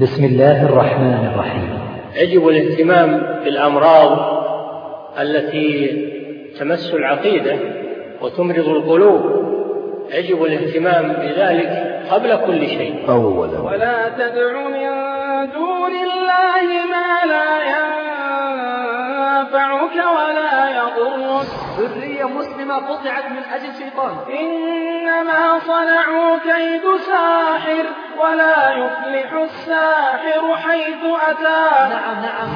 بسم الله الرحمن الرحيم. يجب الاهتمام بالأمراض التي تمس العقيدة وتمرض القلوب. يجب الاهتمام بذلك قبل كل شيء. أولا. ولا تدع من دون الله ما لا ينفعك ولا يضرك. ذرية مسلمة قطعت من أجل شيطان. إنما صنعوا كيد ساحر ولا يفلح الساحر حيث أتى. نعم نعم.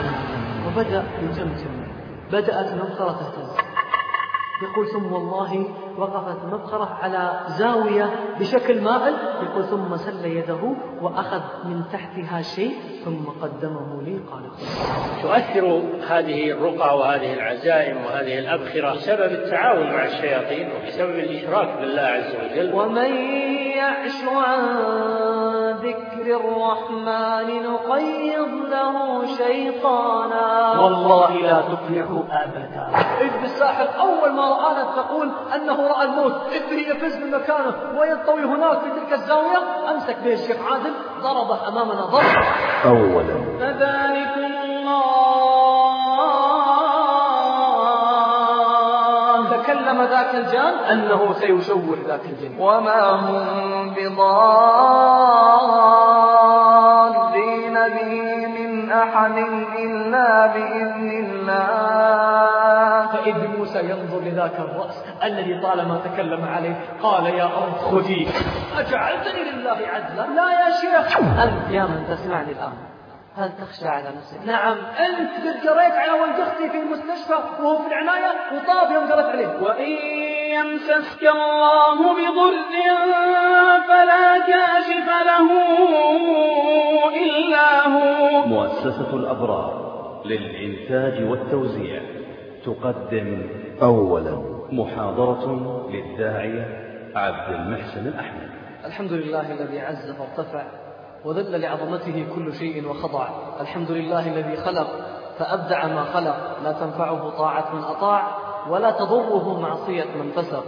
وبدأ يجمجم بدأت نظرة تهتز. يقول ثم والله وقفت مبخرة على زاوية بشكل مائل. يقول ثم سل يده وأخذ من تحتها شيء ثم قدمه لي. قال تؤثر هذه الرقى وهذه العزائم وهذه الأبخرة بسبب التعاون مع الشياطين وبسبب الإشراك بالله عز وجل. ومن يعش عن ذكر الرحمن نقيض له شيطانا. والله لا تفلح أبدا. إذ بالساحر أول ما رآنا تقول أنه رأى الموت إذ يفز من مكانه وينطوي هناك في تلك الزاوية. أمسك به الشيخ عادل ضربه أمامنا ضرب. أولا. فذلكم تكلم ذاك الجان أنه سيشوه ذاك الجن. وما هم بضارين به من أحد إلا بإذن الله. فإذ موسى ينظر لذاك الرأس الذي طالما تكلم عليه قال يا أرض خذي. أجعلتني لله عدلا لا يا شيخ. أنت يا من تسمعني الآن. هل تخشى على نفسك؟ نعم. أنت قد قريت على ولد أختي في المستشفى وهو في العناية وطاب يوم قريت عليه. وإن يمسسك الله بضر فلا كاشف له إلا هو. مؤسسة الأبرار للإنتاج والتوزيع تقدم أولا. محاضرة للداعية عبد المحسن الأحمد. الحمد لله الذي عز فارتفع وذل لعظمته كل شيء وخضع. الحمد لله الذي خلق فأبدع ما خلق. لا تنفعه طاعة من أطاع ولا تضره معصية من فسق.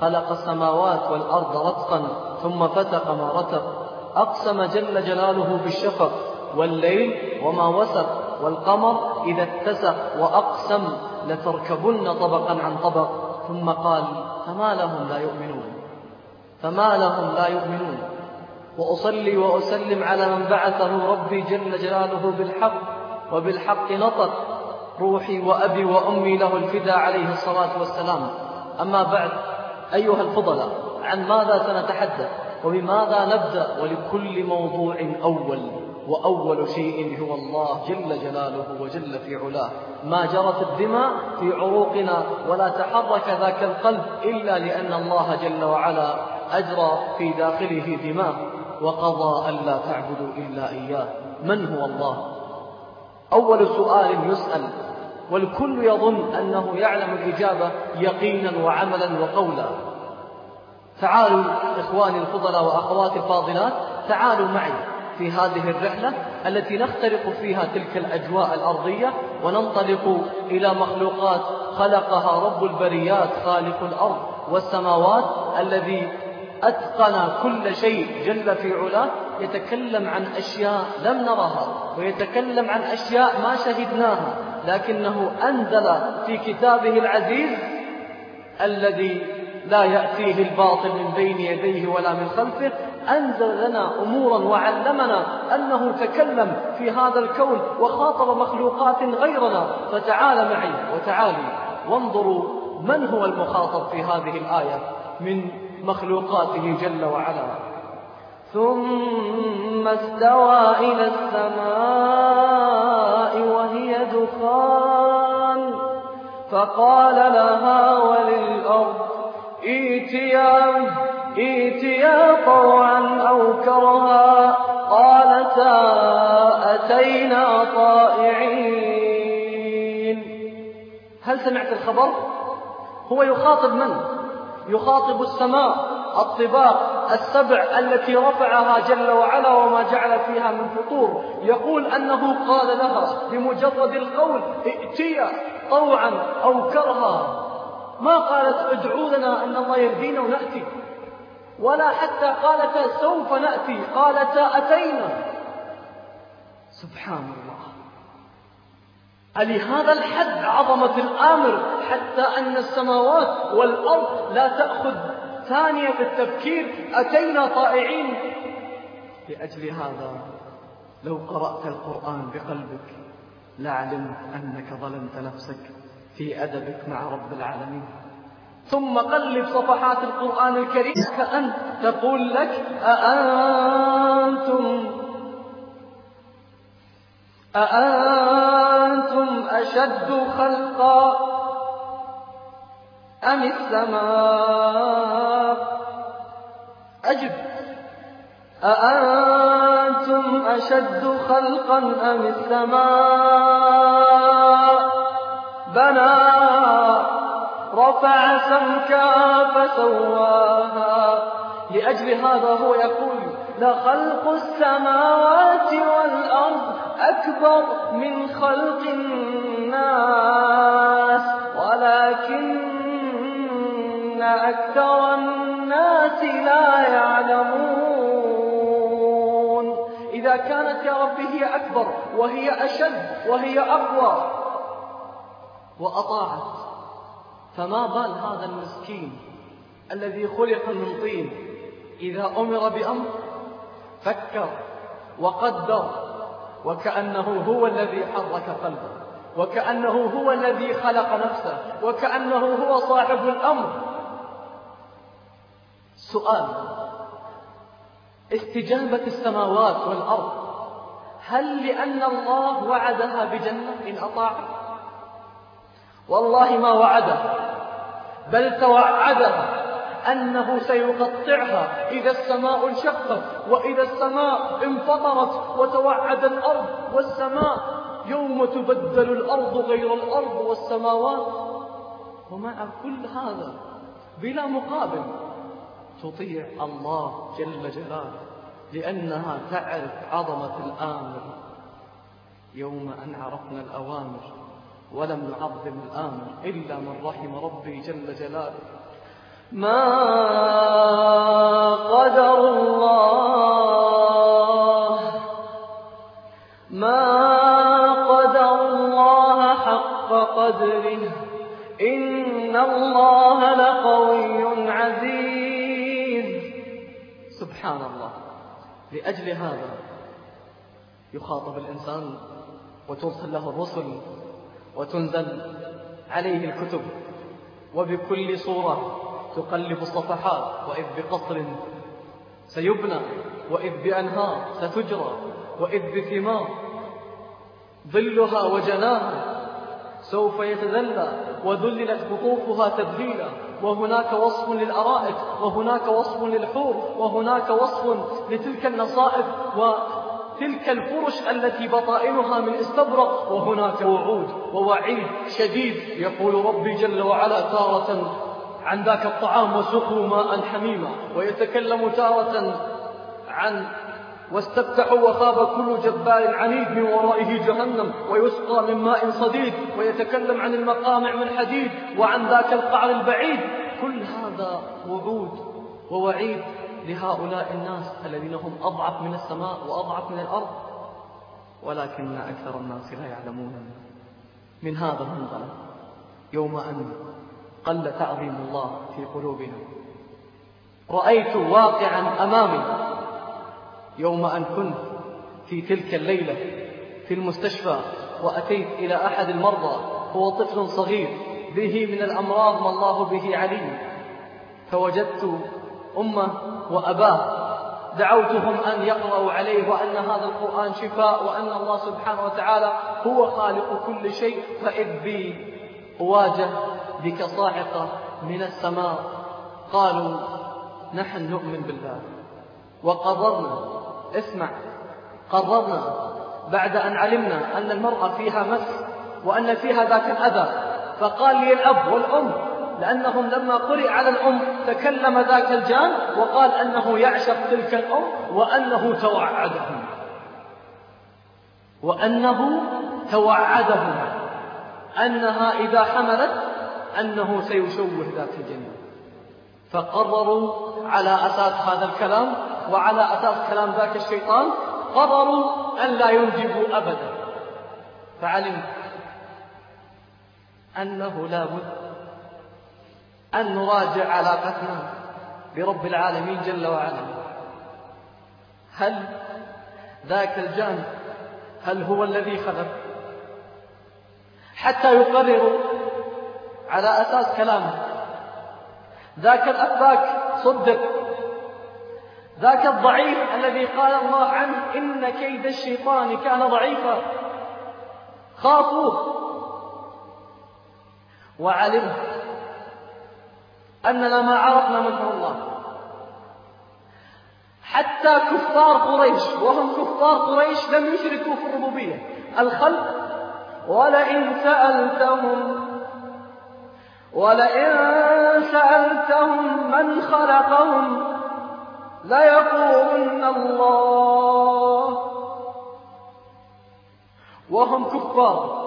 خلق السماوات والأرض رتقا ثم فتق ما رتق. أقسم جل جلاله بالشفق والليل وما وسق والقمر إذا اتسق وأقسم. لتركبن طبقا عن طبق. ثم قال فما لهم لا يؤمنون. فما لهم لا يؤمنون. وأصلي وأسلم على من بعثه ربي جل جلاله بالحق وبالحق نطق. روحي وأبي وأمي له الفدا عليه الصلاة والسلام. أما بعد أيها الفضلاء عن ماذا سنتحدث؟ وبماذا نبدأ؟ ولكل موضوع أول وأول شيء هو الله جل جلاله وجل في علاه. ما جرت الدماء في عروقنا ولا تحرك ذاك القلب إلا لأن الله جل وعلا أجرى في داخله دماء. وقضى ألا تعبدوا إلا إياه. من هو الله؟ أول سؤال يسأل والكل يظن أنه يعلم الإجابة يقينا وعملا وقولا. تعالوا إخواني الفضلاء وأخواتي الفاضلات تعالوا معي في هذه الرحلة التي نخترق فيها تلك الأجواء الأرضية وننطلق إلى مخلوقات خلقها رب البريات خالق الأرض والسماوات الذي أتقن كل شيء جل في علاه يتكلم عن أشياء لم نرها ويتكلم عن أشياء ما شهدناها لكنه أنزل في كتابه العزيز الذي لا يأتيه الباطل من بين يديه ولا من خلفه أنزل لنا أمورا وعلمنا أنه تكلم في هذا الكون وخاطب مخلوقات غيرنا فتعال معي وتعالي وانظروا من هو المخاطب في هذه الآية؟ من مخلوقاته جل وعلا ثم استوى إلى السماء وهي دخان فقال لها وللأرض ائتيا ائتيا طوعا أو كرها قالتا أتينا طائعين هل سمعت الخبر؟ هو يخاطب من؟ يخاطب السماء الطباق السبع التي رفعها جل وعلا وما جعل فيها من فطور. يقول أنه قال لها بمجرد القول ائتيا طوعا أو كرها. ما قالت ادعوا لنا أن الله يهدينا ونأتي. ولا حتى قالتا سوف نأتي قالتا أتينا. سبحان الله. ألهذا الحد عظمة الآمر حتى أن السماوات والأرض لا تأخذ ثانية في التفكير أتينا طائعين. لأجل هذا لو قرأت القرآن بقلبك لعلمت أنك ظلمت نفسك في أدبك مع رب العالمين. ثم قلب صفحات القرآن الكريم كأنت تقول لك أأنتم أأنتم أشد خلقا أم السماء؟ أجب. أأنتم أشد خلقا أم السماء؟ بنى رفع سمكا فسواها. لأجل هذا هو يقول لخلق السماوات والأرض أكبر من خلق الناس ولكن أكثر الناس لا يعلمون. إذا كانت يا رب هي أكبر وهي أشد وهي أقوى وأطاعت فما بال هذا المسكين الذي خلق من طين؟ إذا أمر بأمر فكر وقدر وكأنه هو الذي حرك قلبه وكأنه هو الذي خلق نفسه وكأنه هو صاحب الأمر. سؤال استجابة السماوات والأرض هل لأن الله وعدها بجنة إن أطاعت والله ما وعدها بل توعدها أنه سيقطعها إذا السماء انشقت وإذا السماء انفطرت وتوعد الأرض والسماء يوم تبدل الأرض غير الأرض والسماوات. ومع كل هذا بلا مقابل تطيع الله جل جلاله لأنها تعرف عظمة الآمر. يوم أن عرفنا الأوامر ولم نعظم الآمر إلا من رحم ربي جل جلاله. ما قدر الله ما قدر الله حق قدره إن الله لقوي عزيز. سبحان الله. لأجل هذا يخاطب الإنسان وترسل له الرسل وتنزل عليه الكتب وبكل صورة تقلب الصفحات وإذ بقصر سيبنى وإذ بأنهار ستجرى وإذ بثمار ظلها وجناها سوف يتذلى وذللت قطوفها تذليلا وهناك وصف للأرائك وهناك وصف للحور وهناك وصف لتلك النصائب وتلك الفرش التي بطائنها من استبرق وهناك وعود ووعيد شديد يقول ربي جل وعلا تارة عن ذاك الطعام وسقوا ماء حميما ويتكلم تارة عن واستفتحوا وخاب كل جبار عنيد من ورائه جهنم ويسقى من ماء صديد ويتكلم عن المقامع من حديد وعن ذاك القعر البعيد. كل هذا وعود ووعيد لهؤلاء الناس الذين هم أضعف من السماء وأضعف من الأرض. ولكن أكثر الناس لا يعلمون من هذا المنطلق يوم أن قل تعظيم الله في قلوبنا. رأيت واقعا أمامي يوم أن كنت في تلك الليلة في المستشفى وأتيت إلى أحد المرضى هو طفل صغير به من الأمراض ما الله به عليم فوجدت أمه وأباه. دعوتهم أن يقرأوا عليه وأن هذا القرآن شفاء وأن الله سبحانه وتعالى هو خالق كل شيء. فإذ بي أواجه بك صاعقة من السماء. قالوا نحن نؤمن بالله. وقررنا اسمع قررنا بعد أن علمنا أن المرأة فيها مس وأن فيها ذاك الأذى. فقال لي الأب والأم لأنهم لما قرئ على الأم تكلم ذاك الجان وقال أنه يعشق تلك الأم وأنه توعدهم. وأنه توعدهم. أنها إذا حملت أنه سيشوه ذات الجنة. فقرروا على أساس هذا الكلام وعلى أساس كلام ذاك الشيطان قرروا أن لا ينجبوا أبدا. فعلمت أنه لا بد أن نراجع علاقتنا برب العالمين جل وعلا. هل ذاك الجانب هل هو الذي خلق؟ حتى يقرروا على أساس كلامه. ذاك الأفاك صدق. ذاك الضعيف الذي قال الله عنه إن كيد الشيطان كان ضعيفا. خافوه. وعلمت أننا ما عرفنا منه الله. حتى كفار قريش وهم كفار قريش لم يشركوا في الربوبية. الخلق ولئن سألتهم ولئن سألتهم من خلقهم ليقولن الله. وهم كفار.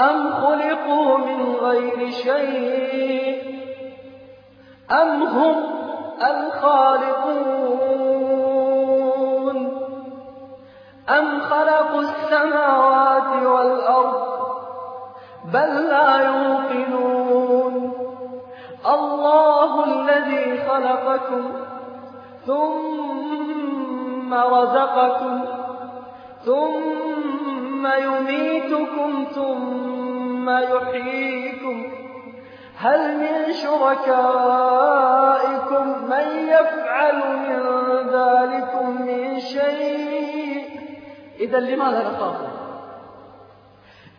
أم خلقوا من غير شيء؟ أم هم الخالقون؟ أم خلقوا السماوات والأرض بل لا يوقنون؟ الله الذي خلقكم ثم رزقكم ثم يميتكم ثم يحييكم هل من شركائكم من يفعل من ذلكم من شيء؟ إذا لماذا نخاف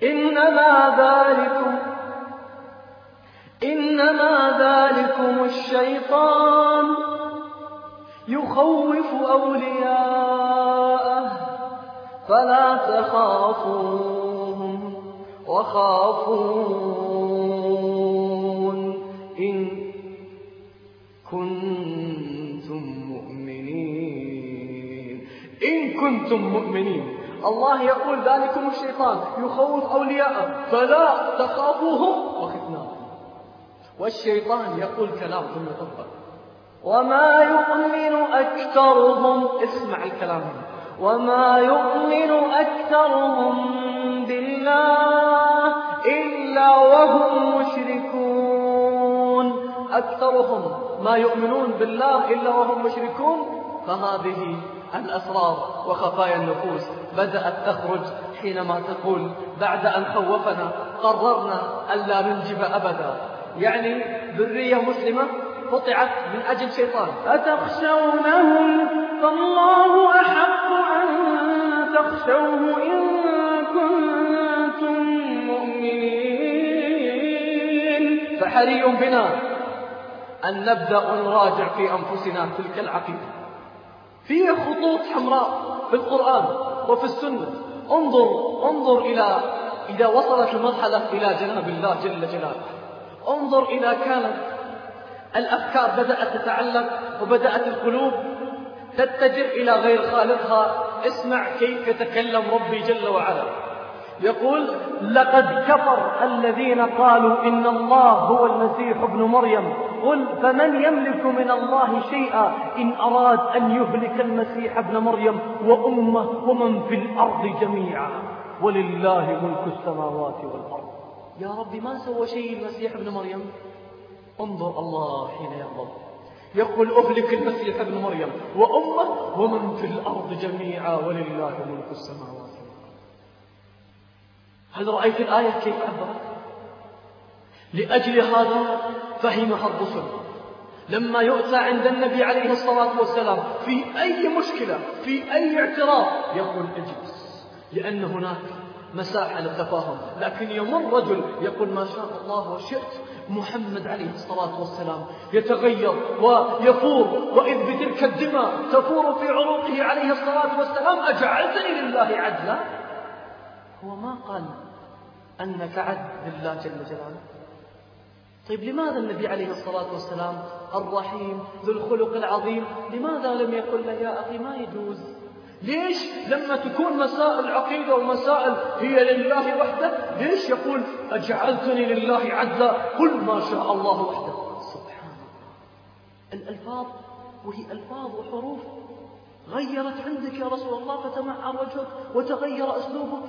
إنما ذلكم إنما ذلكم الشيطان يخوف أولياءه فلا تخافوهم وخافون إن كنتم كنتم مؤمنين. الله يقول ذلكم الشيطان يخوف أولياءه. فلا تخافوهم وخفناهم والشيطان يقول كلام ثم يطبق. وما يؤمن أكثرهم اسمع الكلام. وما يؤمن أكثرهم بالله إلا وهم مشركون. أكثرهم ما يؤمنون بالله إلا وهم مشركون فهذه الأسرار وخفايا النفوس. بدأت تخرج حينما تقول بعد أن خوفنا قررنا ألا ننجب أبدا. يعني ذرية مسلمة قطعت من أجل شيطان. أتخشونهم فالله أحق أن تخشوه إن كنتم مؤمنين. فحري بنا أن نبدأ نراجع في أنفسنا تلك العقيدة. فيه خطوط حمراء في القرآن وفي السنة. انظر انظر إلى إذا وصلت المرحلة إلى جناب الله جل جلاله. انظر إذا كانت الأفكار بدأت تتعلق وبدأت القلوب تتجه إلى غير خالقها. اسمع كيف يتكلم ربي جل وعلا. يقول لقد كفر الذين قالوا إن الله هو المسيح ابن مريم. قل فمن يملك من الله شيئا إن أراد أن يهلك المسيح ابن مريم وأمه ومن في الأرض جميعا؟ ولله ملك السماوات والأرض. يا رب ما سوى شيء المسيح ابن مريم؟ انظر الله حين يغضب. يقول أهلك المسيح ابن مريم وأمه ومن في الأرض جميعا. ولله ملك السماوات هل رأيت الآية كيف عبرت لأجل هذا فهمها الرسل. لما يؤتى عند النبي عليه الصلاة والسلام في أي مشكلة في أي اعتراض يقول اجلس لأن هناك مساحة للتفاهم. لكن يمر رجل يقول ما شاء الله وشئت. محمد عليه الصلاة والسلام يتغير ويفور وإذ بتلك الدماء تفور في عروقه عليه الصلاة والسلام. أجعلتني لله عدلا؟ هو ما قال أنك عد لله جل جلاله. طيب لماذا النبي عليه الصلاة والسلام الرحيم ذو الخلق العظيم لماذا لم يقل له يا أخي ما يجوز؟ ليش لما تكون مسائل عقيدة ومسائل هي لله وحده ليش يقول أجعلتني لله عدلا؟ قل ما شاء الله وحده. سبحان الله. الألفاظ وهي ألفاظ وحروف غيرت عندك يا رسول الله فتمعر وجهك وتغير أسلوبك.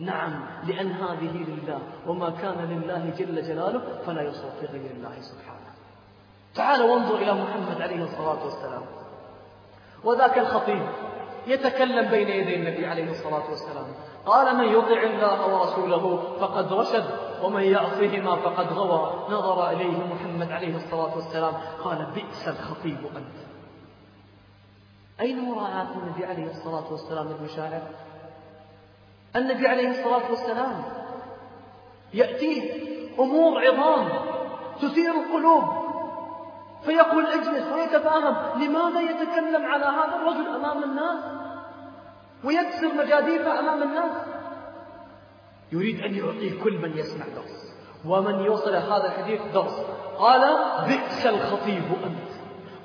نعم لأن هذه لله وما كان لله جل جلاله فلا يصرف غير الله سبحانه. تعال وانظر إلى محمد عليه الصلاة والسلام. وذاك الخطيب يتكلم بين يدي النبي عليه الصلاة والسلام. قال من يطع الله ورسوله فقد رشد ومن يعصهما فقد غوى. نظر إليه محمد عليه الصلاة والسلام. قال بئس الخطيب أنت. أين مراعاة النبي عليه الصلاة والسلام المشاعر؟ النبي عليه الصلاة والسلام. يأتيه أمور عظام تثير القلوب. فيقول اجلس ويتفاهم لماذا يتكلم على هذا الرجل أمام الناس؟ ويكسر مجاديفه أمام الناس. يريد أن يعطيه كل من يسمع درس. ومن يوصل هذا الحديث درس. قال بئس الخطيب أنت.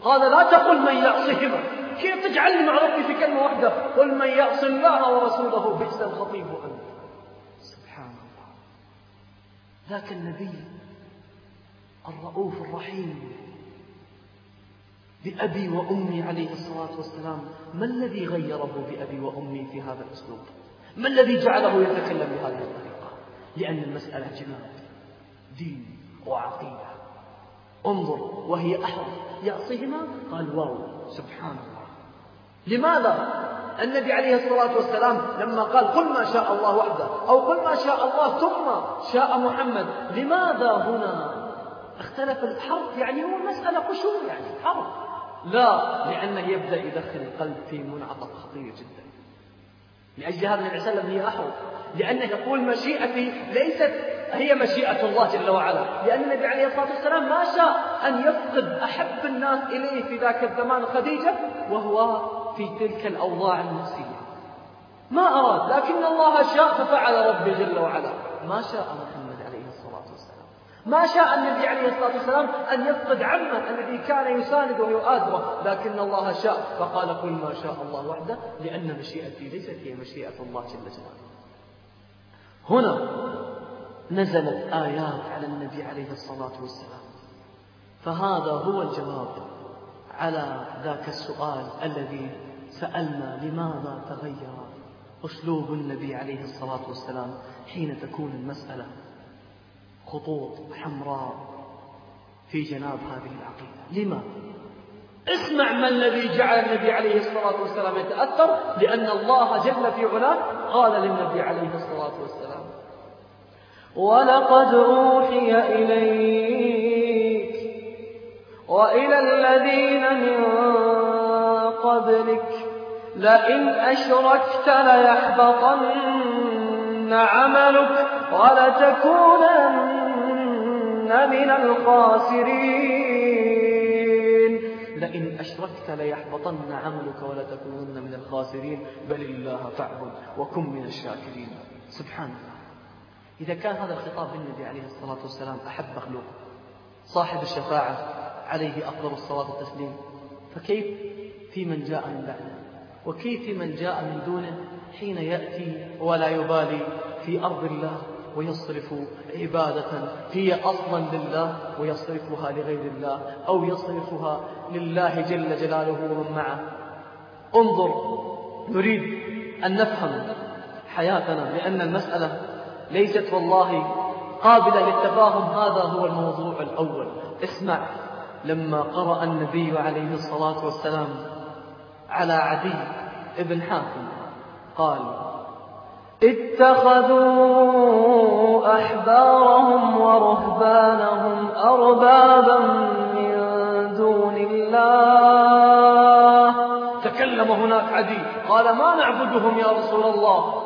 قال لا تقل من يعصهما كيف تجعلني مع ربي في كلمة واحدة. قل من يعص الله ورسوله بئس الخطيب أنت سبحان الله. ذاك النبي الرؤوف الرحيم بأبي وأمي عليه الصلاة والسلام. ما الذي غيره بأبي وأمي في هذا الأسلوب؟ ما الذي جعله يتكلم بهذه الطريقة؟ لأن المسألة جناب دين وعقيدة. انظر وهي أحرف. يعصيهما؟ قال واو. سبحان الله. لماذا؟ النبي عليه الصلاة والسلام لما قال قل ما شاء الله وحده أو قل ما شاء الله ثم شاء محمد لماذا هنا؟ اختلف الحرف يعني هو المسألة قشور يعني حرف. لا لأنه يبدأ يدخل القلب في منعطف خطير جدا. لأجل هذا النبي صلى الله عليه وسلم هي أحرف لأنه يقول مشيئتي ليست هي مشيئة الله جل وعلا. لأن النبي عليه الصلاة والسلام ما شاء أن يفقد أحب الناس إليه في ذاك الزمان خديجة وهو في تلك الأوضاع النفسية. ما أراد لكن الله شاء ففعل ربي جل وعلا. ما شاء محمد عليه الصلاة والسلام. ما شاء النبي عليه الصلاة والسلام أن يفقد عمه الذي كان يساند ويؤازره لكن الله شاء. فقال قل ما شاء الله وحده لأن مشيئتي ليست هي مشيئة الله جل جلاله. هنا نزلت آيات على النبي عليه الصلاة والسلام فهذا هو الجواب على ذاك السؤال الذي سألنا لماذا تغير أسلوب النبي عليه الصلاة والسلام حين تكون المسألة خطوط حمراء في جناب هذه العقيدة لما؟ اسمع ما الذي جعل النبي عليه الصلاة والسلام يتأثر لأن الله جل في علاه قال للنبي عليه الصلاة والسلام ولقد أوحي إليك وإلى الذين من قبلك لئن أشركت ليحبطن عملك ولتكونن من الخاسرين. لئن أشركت ليحبطن عملك ولتكونن من الخاسرين بل الله فاعبد وكن من الشاكرين. سبحان الله. إذا كان هذا الخطاب للنبي عليه الصلاة والسلام أحب مخلوق صاحب الشفاعة عليه أفضل الصلاة والتسليم فكيف في من جاء من بعده؟ وكيف في من جاء من دونه حين يأتي ولا يبالي في أرض الله ويصرف عبادة هي أصلا لله ويصرفها لغير الله أو يصرفها لله جل جلاله ومن معه؟ انظر نريد أن نفهم حياتنا لأن المسألة ليست والله قابلة للتفاهم. هذا هو الموضوع الأول. اسمع لما قرأ النبي عليه الصلاة والسلام على عدي ابن حاتم قال اتخذوا أحبارهم ورهبانهم أربابا من دون الله. تكلم هناك عدي قال ما نعبدهم يا رسول الله.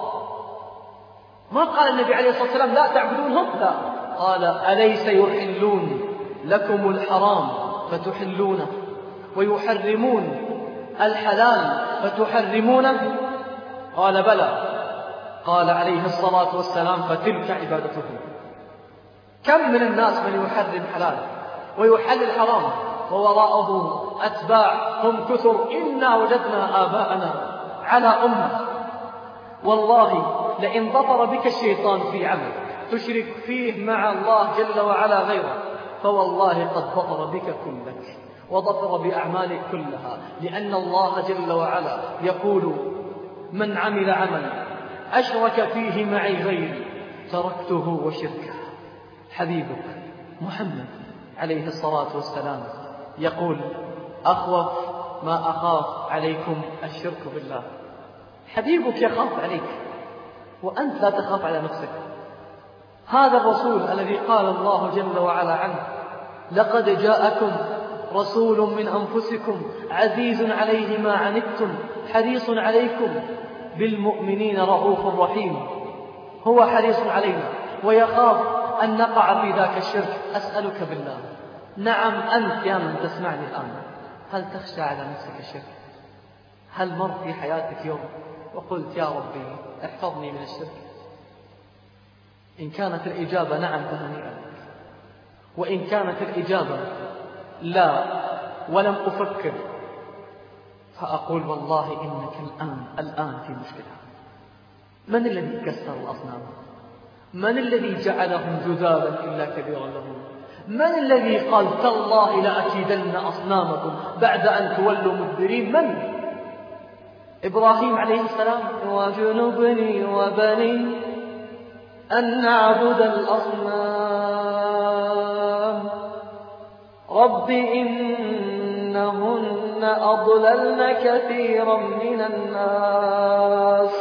ما قال النبي عليه الصلاة والسلام لا تعبدونهم؟ لا. قال أليس يحلون لكم الحرام فتحلونه ويحرمون الحلال فتحرمونه؟ قال بلى. قال عليه الصلاة والسلام فتلك عبادتهم كم من الناس من يحرم حلال ويحلل حرام؟ ووراءه أتباع هم كثر. إنا وجدنا آباءنا على أمة. والله لئن ظفر بك الشيطان في عمل تشرك فيه مع الله جل وعلا غيره فوالله قد ظفر بك كلك وظفر بأعماله كلها لأن الله جل وعلا يقول من عمل عملا أشرك فيه معي غيري تركته وشركه. حبيبك محمد عليه الصلاة والسلام يقول أخوف ما أخاف عليكم الشرك بالله. حبيبك يخاف عليك وأنت لا تخاف على نفسك. هذا الرسول الذي قال الله جل وعلا عنه لقد جاءكم رسول من أنفسكم عزيز عليه ما عنتم حريص عليكم بالمؤمنين رؤوف رحيم. هو حريص علينا ويخاف أن نقع في ذاك الشرك. أسألك بالله. نعم أنت يا من تسمعني الآن. هل تخشى على نفسك الشرك هل مر في حياتك يوم وقلت يا ربي احفظني من الشرك. إن كانت الإجابة نعم فهنيئا. وإن كانت الإجابة لا ولم أفكر فأقول والله إنك الآن الآن في مشكلة. من الذي كسر الأصنام؟ من الذي جعلهم جذابا إلا كبيرا لهم؟ من الذي قال تالله لأكيدن أصنامكم بعد أن تولوا مدبرين؟ من؟ إبراهيم عليه السلام وجنبني وبني أن نعبد الأصنام. رب إنهن أضللن كثيرا من الناس.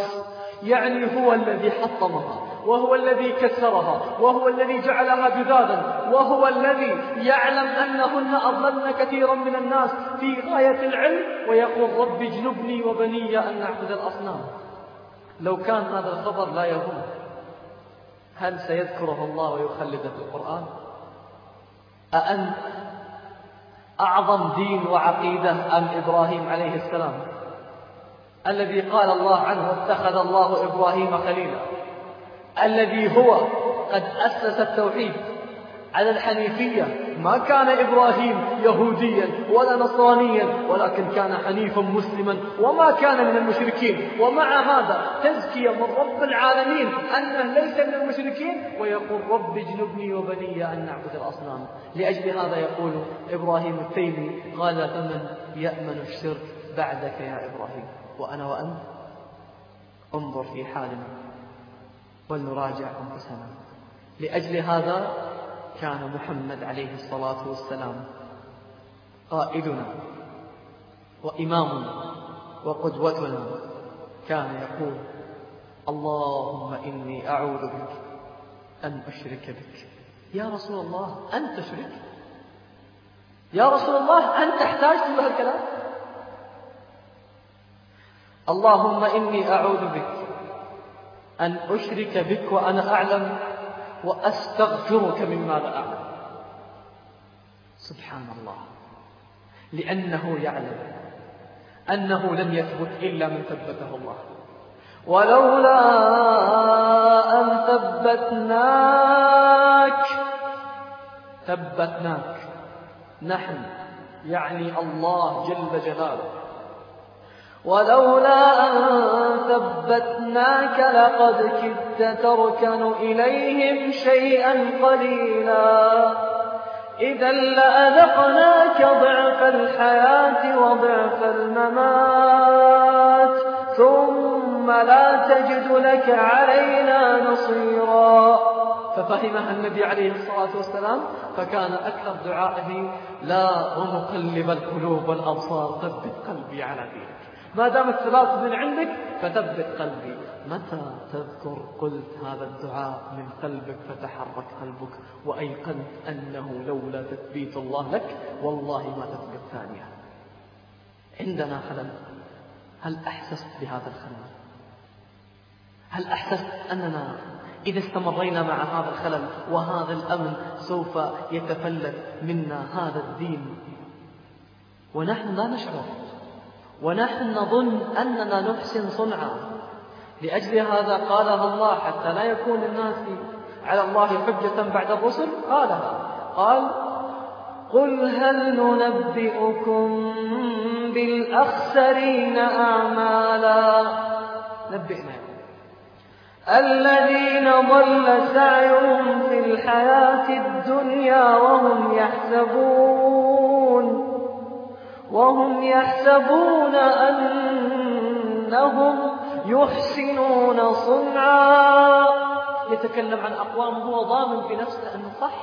يعني هو الذي حطمها. وهو الذي كسرها وهو الذي جعلها جذاذا وهو الذي يعلم أنهن أضللن كثيرا من الناس في غاية العلم ويقول رب اجنبني وبني أن نعبد الأصنام. لو كان هذا الخبر لا يهم هل سيذكره الله ويخلده في القرآن؟ أأنت أعظم دين وعقيدة أم إبراهيم عليه السلام؟ الذي قال الله عنه اتخذ الله إبراهيم خليلا. الذي هو قد أسس التوحيد. على الحنيفية ما كان إبراهيم يهوديا ولا نصرانيا ولكن كان حنيفا مسلما. وما كان من المشركين. ومع هذا تزكية من رب العالمين أنه ليس من المشركين. ويقول رب اجنبني وبني أن نعبد الأصنام. لأجل هذا يقول إبراهيم التيمي قال فمن يأمن الشرك بعدك يا إبراهيم. وأنا وأنت انظر في حالنا. ولنراجع أنفسنا. لأجل هذا كان محمد عليه الصلاة والسلام قائدنا وإمامنا وقدوتنا. كان يقول اللهم إني أعوذ بك أن أشرك بك. يا رسول الله أن تشرك؟ يا رسول الله أنت تحتاج إلى الكلام؟ اللهم إني أعوذ بك أن أشرك بك وأنا أعلم وأستغفرك مما لا أعلم. سبحان الله. لأنه يعلم. أنه لم يثبت إلا من ثبته الله. ولولا أن ثبتناك ثبتناك. نحن يعني الله جل جلاله. ولولا أن ثبتناك لقد كدت تركن إليهم شيئا قليلا. إذا لأذقناك ضعف الحياة وضعف الممات ثم لا تجد لك علينا نصيرا. ففهمها النبي عليه الصلاة والسلام فكان أكثر دعائه لا ومقلب القلوب والأبصار ثبت قلبي على دينك. ما دام الثبات من عندك فثبت قلبي. متى تذكر قلت هذا الدعاء من قلبك فتحرك قلبك وأيقنت أنه لولا تثبيت الله لك والله ما تثبت ثانية. عندنا خلل. هل أحسست بهذا الخلل؟ هل أحسست أننا إذا استمرينا مع هذا الخلل وهذا الأمن سوف يتفلت منا هذا الدين؟ ونحن لا نشعر. ونحن نظن أننا نحسن صنعا. لأجل هذا قالها الله حتى لا يكون الناس على الله حجة بعد الرسل قالها. قال قل هل ننبئكم بالأخسرين أعمالا؟ نبئنا. الذين ضل سعيهم في الحياة الدنيا وهم يحسبون. وهم يحسبون أنهم يحسنون صنعا. يتكلم عن أقوام هو ضامن في نفسه أنه صح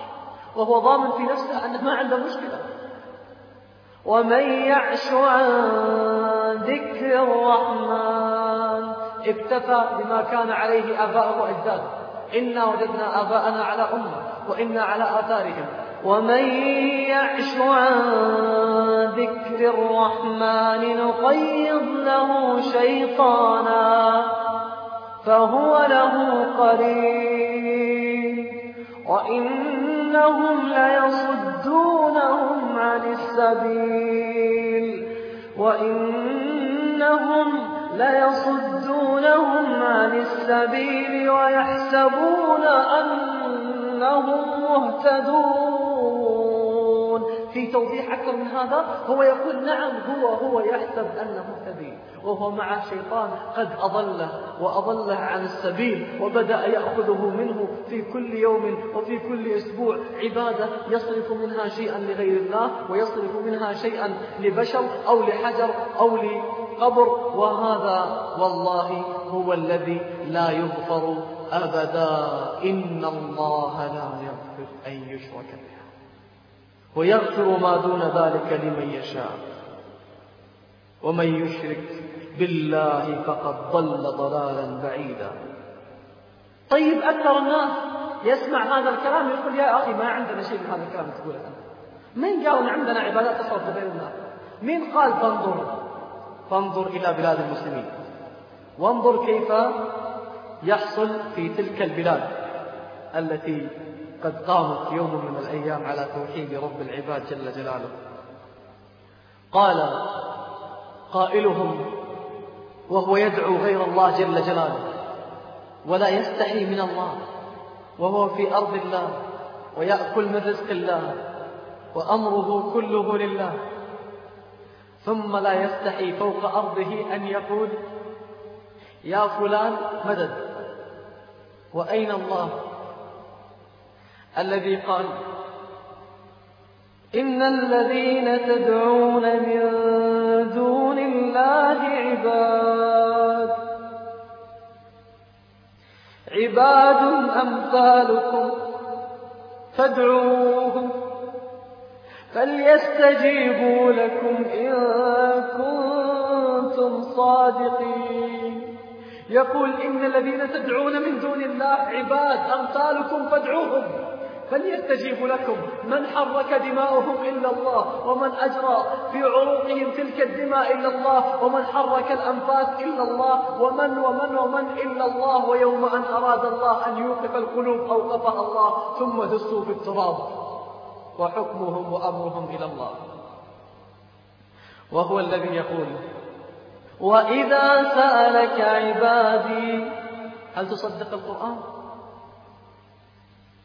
وهو ضامن في نفسه أنه ما عنده مشكلة. ومن يعش عن ذكر الرحمن اكتفى بما كان عليه آباؤه وأجداده. إنا وجدنا آباءنا على أمة وإنا على آثارهم. ومن يعش عن ذكر الرحمن نقيض له شيطانا فهو له قرين وإنهم ليصدونهم عن السبيل وإنهم ليصدونهم عن السبيل ويحسبون أنهم مهتدون في توضيح أكثر من هذا هو يقول نعم هو هو يحسب أنه مهتدي وهو مع الشيطان قد أضله وأضله عن السبيل وبدأ يأخذه منه في كل يوم وفي كل أسبوع. عبادة يصرف منها شيئا لغير الله ويصرف منها شيئا لبشر أو لحجر أو لقبر. وهذا والله هو الذي لا يغفر أبدا. إن الله لا يغفر أن يشرك به. ويغفر ما دون ذلك لمن يشاء. ومن يشرك بالله فقد ضل ضلالا بعيدا. طيب أكثر الناس يسمع هذا الكلام يقول يا أخي ما عندنا شيء من هذا الكلام تقوله أنت. من قال عندنا عبادات تصرف بين الناس من قال فانظر فانظر إلى بلاد المسلمين. وانظر كيف يحصل في تلك البلاد التي قد قامت يوم من الأيام على توحيد رب العباد جل جلاله. قال قائلهم وهو يدعو غير الله جل جلاله ولا يستحي من الله وهو في أرض الله ويأكل من رزق الله وأمره كله لله. ثم لا يستحي فوق أرضه أن يقول يا فلان مدد وأين الله؟ الذي قال إن الذين تدعون من دون الله عباد عباد أمثالكم فادعوهم فليستجيبوا لكم إن كنتم صادقين. يقول إن الذين تدعون من دون الله عباد أمثالكم فادعوهم. فليستجيبوا لكم من حرك دماؤهم إلا الله ومن أجرى في عروقهم تلك الدماء إلا الله ومن حرك الأنفاس إلا الله ومن ومن ومن إلا الله ويوم أن أراد الله أن يوقف القلوب أوقفها الله ثم دسوا في التراب وحكمهم وأمرهم إلى الله وهو الذي يقول وإذا سألك عبادي هل تصدق القرآن؟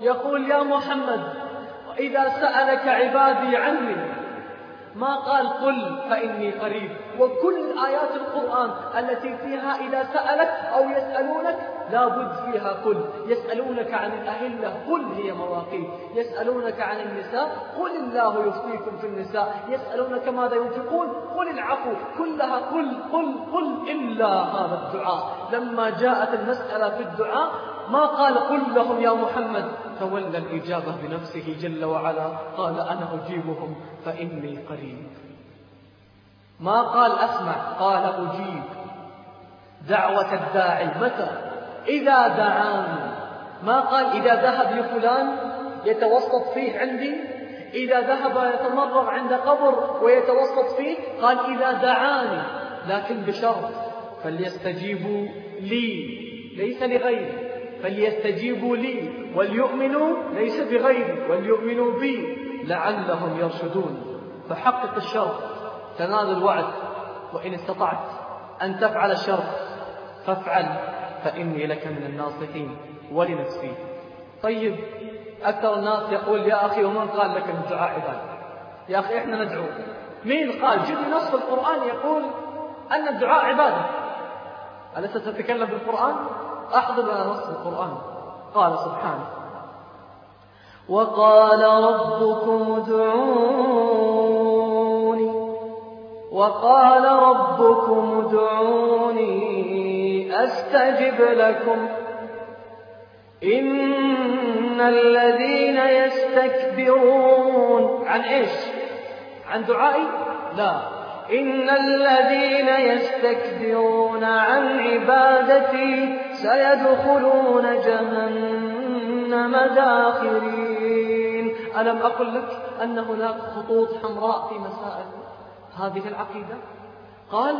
يقول يا محمد وإذا سألك عبادي عني ما قال قل فإني قريب. وكل آيات القرآن التي فيها إذا سألك أو يسألونك لا بد فيها قل. يسألونك عن الأهلة قل هي مواقيت. يسألونك عن النساء قل الله يفتيكم في النساء. يسألونك ماذا ينفقون قل العفو. كلها قل قل قل إلا هذا الدعاء. لما جاءت المسألة في الدعاء ما قال قل لهم يا محمد. تولى الإجابة بنفسه جل وعلا. قال أنا أجيبهم فإني قريب. ما قال أسمع. قال أجيب. دعوة الداعي متى؟ إذا دعاني ما قال إذا ذهب لفلان يتوسط فيه عندي. إذا ذهب يتمرغ عند قبر ويتوسط فيه. قال إذا دعاني. لكن بشرط. فليستجيبوا لي. ليس لغيري. فليستجيبوا لي وليؤمنوا ليس بغيري وليؤمنوا بي لعلهم يرشدون. فحقق الشرط تنال الوعد وإن استطعت أن تفعل الشر فافعل فإني لك من الناصحين ولنفسي. طيب أكثر الناس يقول يا أخي ومن قال لك الدعاء عبادة يا أخي إحنا ندعو. مين قال؟ جد نص القرآن يقول أن الدعاء عبادة. ألست تتكلم بالقرآن؟ أحضر لنا نص القرآن. قال سبحانه. وقال ربكم ادعوني. وقال ربكم ادعوني أستجب لكم. إن الذين يستكبرون. عن إيش؟ عن دعائي؟ لا. إن الذين يستكبرون عن عبادتي سيدخلون جهنم داخرين. ألم أقل لك أن هناك خطوط حمراء في مسائل؟ هذه العقيدة؟ قال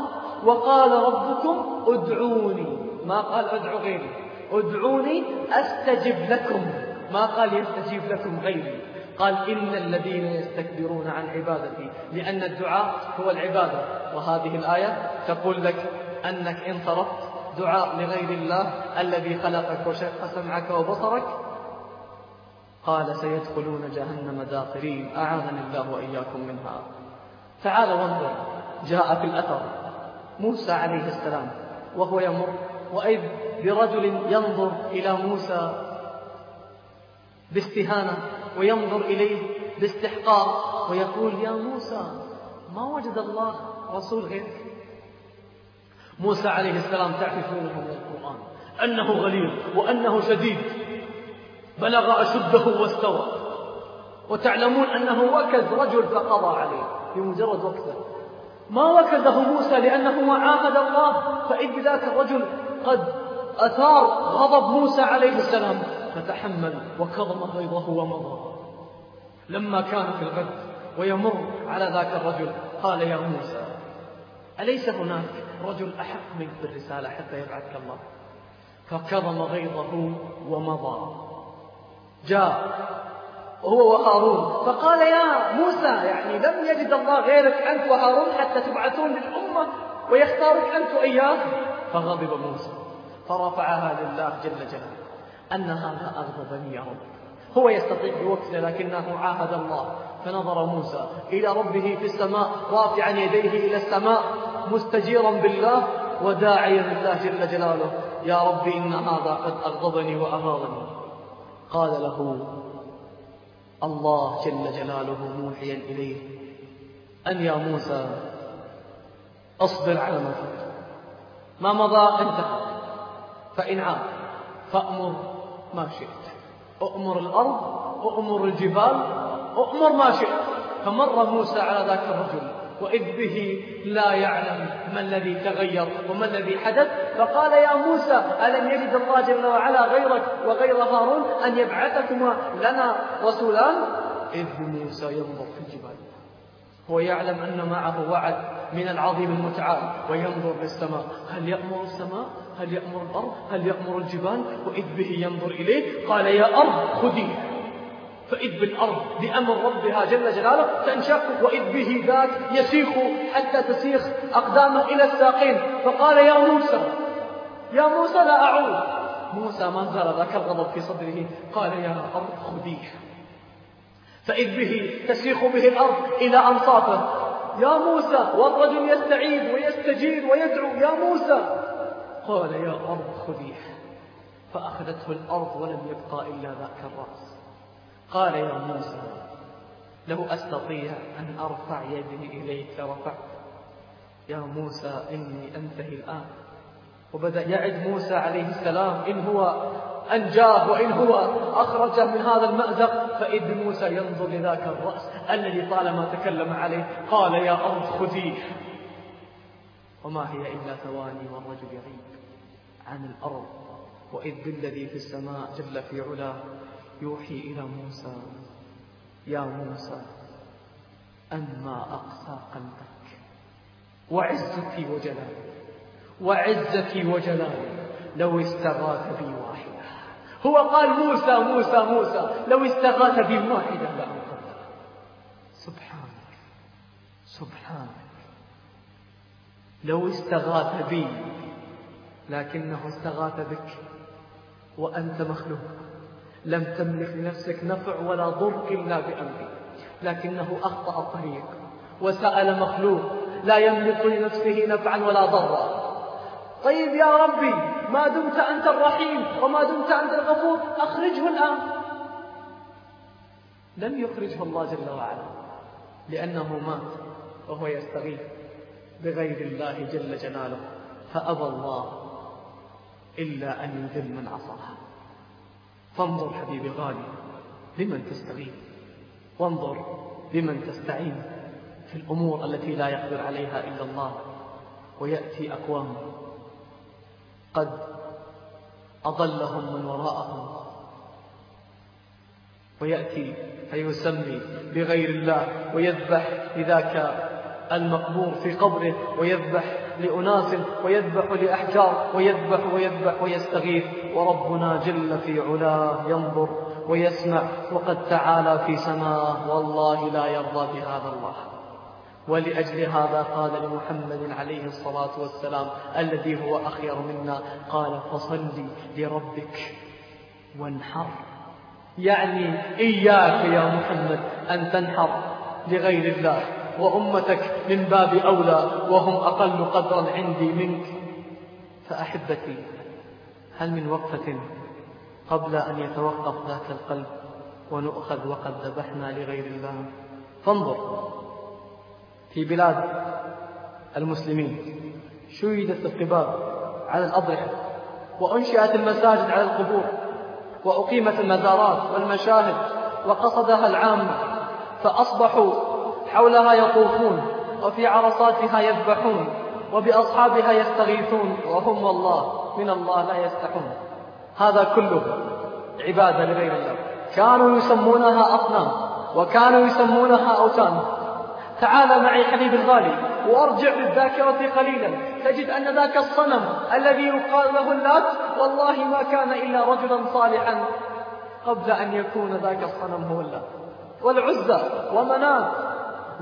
وقال ربكم ادعوني. ما قال ادعو غيري؟ ادعوني أستجب لكم. ما قال يستجيب لكم غيري؟ قال إن الذين يستكبرون عن عبادتي لأن الدعاء هو العبادة. وهذه الآية تقول لك أنك إن صرفت دعاء لغير الله الذي خلقك وشق سمعك وبصرك. قال سيدخلون جهنم داخرين أعاذني الله وإياكم منها. تعال وانظر جاء في الأثر موسى عليه السلام وهو يمر وإذ برجل ينظر إلى موسى باستهانة وينظر إليه باستحقار ويقول يا موسى ما وجد الله رسول غيرك؟ موسى عليه السلام تعرفونه من القرآن أنه غليظ وأنه شديد بلغ أشده واستوى. وتعلمون أنه وكز رجل فقضى عليه بمجرد وكزة. ما وكزه موسى لأنه عاهد الله فإذ ذاك الرجل قد أثار غضب موسى عليه السلام فتحمل وكظم غيظه ومضى. لما كان في الغد ويمر على ذاك الرجل قال يا موسى أليس هناك رجل أحق منك بالرسالة حتى يبعثك الله. فكظم غيظه ومضى. جاء هو وهارون. فقال يا موسى يعني لم يجد الله غيرك أنت وهارون حتى تبعثون للأمة ويختارك أنت وإياه فغضب موسى. فرفعها لله جل جلاله. أن هذا أغضبني يا رب. هو يستطيع بوقت لكنه عاهد الله. فنظر موسى إلى ربه في السماء رافعا يديه إلى السماء مستجيرا بالله وداعيا لله جل جلاله. يا رب إن هذا قد أغضبني وأغاظني قال له الله جل جلاله موحيا إليه أن يا موسى أصبر على ما فات ما مضى انتهى فإن عاد فأمر ما شئت. أؤمر الأرض أؤمر الجبال أؤمر ما شئت. فمر موسى على ذاك الرجل وإذ به لا يعلم ما الذي تغير وما الذي حدث. فقال يا موسى ألم يجد الله جل وعلا غيرك وغير هارون أن يبعثكما لنا رسولان إذ موسى ينظر في الجبال. هو يعلم أن معه وعد من العظيم المتعال وينظر للسماء هل يأمر السماء؟ هل يأمر الأرض؟ هل يأمر الجبال؟ وإذ به ينظر إليه قال يا أرض خذيه فإذ بالأرض بأمر ربها جل جلاله تنشق وإذ به ذاك يسيخ حتى تسيخ أقدامه إلى الساقين. فقال يا موسى يا موسى لا أعود. موسى ما زال ذاك الغضب في صدره؟ قال يا أرض خذيه فإذ به تسيخ به الأرض إلى أنصافه. يا موسى والرجل يستعيد ويستجيب ويدعو. يا موسى قال يا أرض خذيه فأخذته الأرض ولم يبقى إلا ذاك الرأس. قال يا موسى لو أستطيع أن أرفع يدي إليك لرفعت يا موسى إني أنتهي الآن. وبدأ يعد موسى عليه السلام إن هو أنجاه وإن هو أخرجه من هذا المأزق فإذ موسى ينظر لذاك الرأس الذي طالما تكلم عليه قال يا أرض خذيه وما هي إلا ثواني والرجل يغيب. عن الأرض وإذ بالذي في السماء جل في علاه يوحي إلى موسى يا موسى أما أقسى قلبك. وعزتي وجلالي وعزتي وجلالي لو استغاث بي واحدة هو قال موسى موسى موسى لو استغاث بي واحدة سبحانك سبحانك لو استغاث بي لكنه استغاث بك وأنت مخلوق. لم تملك لنفسك نفع ولا ضر إلا بأمري. لكنه أخطأ الطريق وسأل مخلوق. لا يملك لنفسه نفعا ولا ضرا. طيب يا ربي ما دمت أنت الرحيم وما دمت أنت الغفور؟ أخرجه الآن. لم يخرجه الله جل وعلا لأنه مات وهو يستغيث بغير الله جل جلاله. فأبى الله إلا أن يذل من عصاه فانظر حبيبي غالي لمن تستغيث. وانظر بمن تستعين في الأمور التي لا يقدر عليها إلا الله. ويأتي أقوام قد أضلهم من وراءهم. ويأتي فيسمي بغير الله ويذبح لذاك المقبور في قبره ويذبح لأناس ويذبح لأحجار ويذبح ويذبح ويستغيث. وربنا جل في علاه ينظر ويسمع وقد تعالى في سماه والله لا يرضى بهذا الله. ولأجل هذا قال لمحمد عليه الصلاة والسلام الذي هو أخير منا قال فصل لربك وانحر. يعني إياك يا محمد أن تنحر لغير الله. وأمتك من باب أولى وهم أقل قدرا عندي منك. فأحبتي هل من وقفة قبل أن يتوقف ذاك القلب ونؤخذ وقد ذبحنا لغير الله؟ فانظر في بلاد المسلمين شيدت القباب على الأضرحة وأنشئت المساجد على القبور وأقيمت المزارات والمشاهد وقصدها العامة فأصبحوا حولها يطوفون وفي عرصاتها يذبحون وبأصحابها يستغيثون وهم والله من الله لا يستحون. هذا كله عبادة لغير الله. كانوا يسمونها أصنام وكانوا يسمونها أوثان تعال معي حبيبي الغالي وأرجع بالذاكرة قليلا. تجد أن ذاك الصنم الذي يقال له اللات والله ما كان إلا رجلا صالحا. قبل أن يكون ذاك الصنم هو اللات والعزى ومنات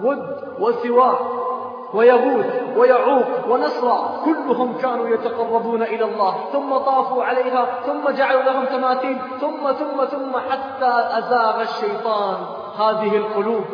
ود وسواع ويغوث ويعوق ونسرى كلهم كانوا يتقربون إلى الله. ثم طافوا عليها. ثم جعلوا لهم تماثيل. ثم ثم ثم حتى أزاغ الشيطان هذه القلوب.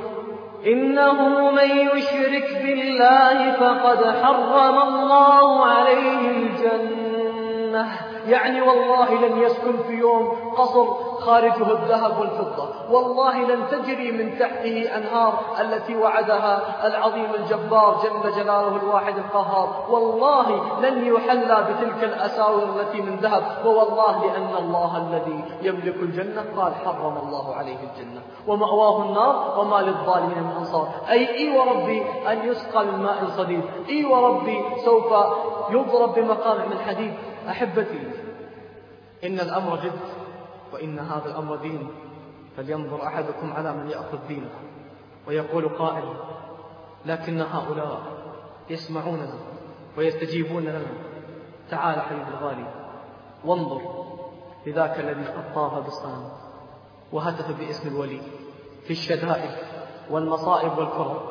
إنه من يشرك بالله فقد حرم الله عليه الجنة. يعني والله لن يسكن في يوم قصر خارجه الذهب والفضة. والله لن تجري من تحته أنهار التي وعدها العظيم الجبار جل جلاله الواحد القهار. والله لن يحلى بتلك الأساور التي من ذهب. ووالله لأن الله الذي يملك الجنة. قال حرم الله عليه الجنة. ومأواه النار وما للظالمين من أنصار. أي إي وربي أن يسقى من ماء صديد. إي وربي سوف يضرب بمقامع من حديد. أحبتي إن الأمر جد وإن هذا الأمر دين. فلينظر أحدكم على من يأخذ دينه ويقول قائل لكن هؤلاء يسمعوننا ويستجيبون لنا. تعال حبيبي الغالي وانظر لذاك الذي طاف بالصنم وهتف باسم الولي في الشدائد والمصائب والكرب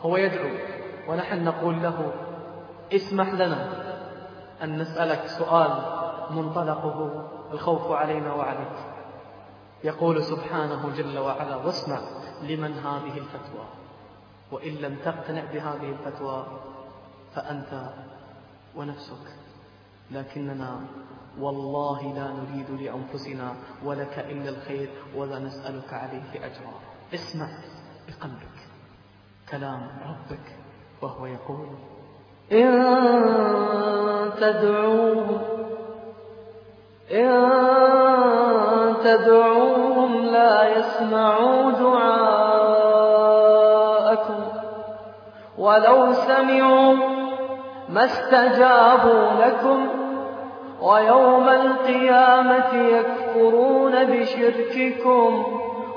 هو يدعو ونحن نقول له اسمح لنا. أن نسألك سؤال منطلقه الخوف علينا وعليك. يقول سبحانه جل وعلا واسمع لمن هذه الفتوى وإن لم تقتنع بهذه الفتوى فأنت ونفسك. لكننا والله لا نريد لأنفسنا ولك إلا الخير ولا نسألك عليه أجرا. اسمع بقلبك كلام ربك وهو يقول إن تدعوهم إن تدعوهم لا يسمعوا دعاءكم. ولو سمعوا ما استجابوا لكم ويوم القيامة يكفرون بشرككم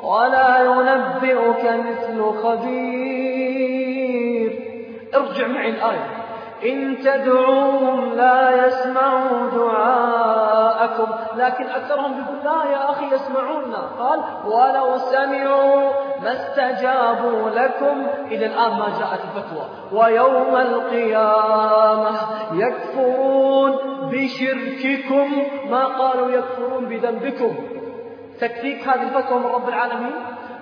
ولا ينبئك مثل خبير. ارجع معي الآية. إن تدعوهم لا يسمعوا دعاءكم لكن أكثرهم يقول لا يا أخي يسمعوننا قال ولو سمعوا ما استجابوا لكم. إلى الآن ما جاءت الفتوى. ويوم القيامة يكفرون بشرككم. ما قالوا يكفرون بذنبكم؟ تكفيك هذه الفتوى من رب العالمين؟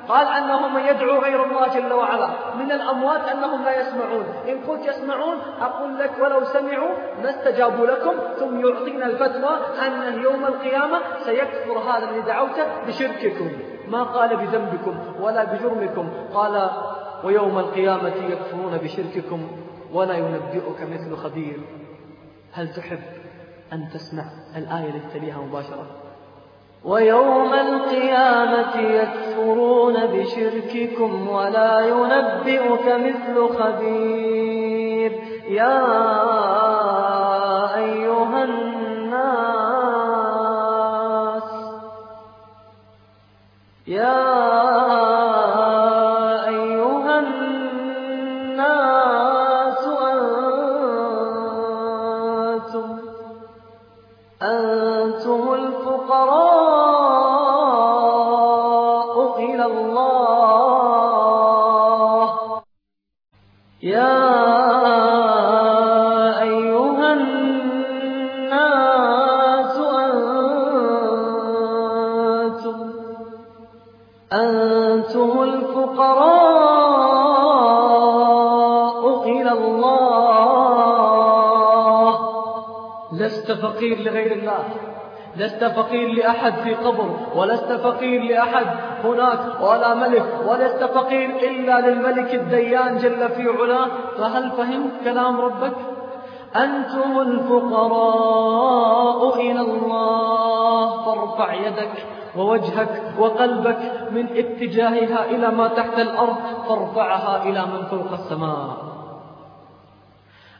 قال أنه من يدعو غير الله جل وعلا. من الأموات أنهم لا يسمعون. إن قلت يسمعون أقول لك ولو سمعوا ما استجابوا لكم. ثم يعطينا الفتوى أن يوم القيامة سيكفر هذا الذي دعوته بشرككم. ما قال بذنبكم ولا بجرمكم. قال ويوم القيامة يكفرون بشرككم ولا ينبئك مثل خبير. هل تحب أن تسمع الآية التي تليها مباشرة؟ ويوم القيامة يكفرون بشرككم ولا ينبئك مثل خبير. يا أيها الناس يا فقير لغير الله. لست فقير لأحد في قبر ولست فقير لأحد هناك ولا ملك ولست فقير إلا للملك الديان جل في علاه. فهل فهمت كلام ربك؟ أنتم الفقراء إلى الله. فارفع يدك ووجهك وقلبك من اتجاهها إلى ما تحت الأرض فارفعها إلى من فوق السماء.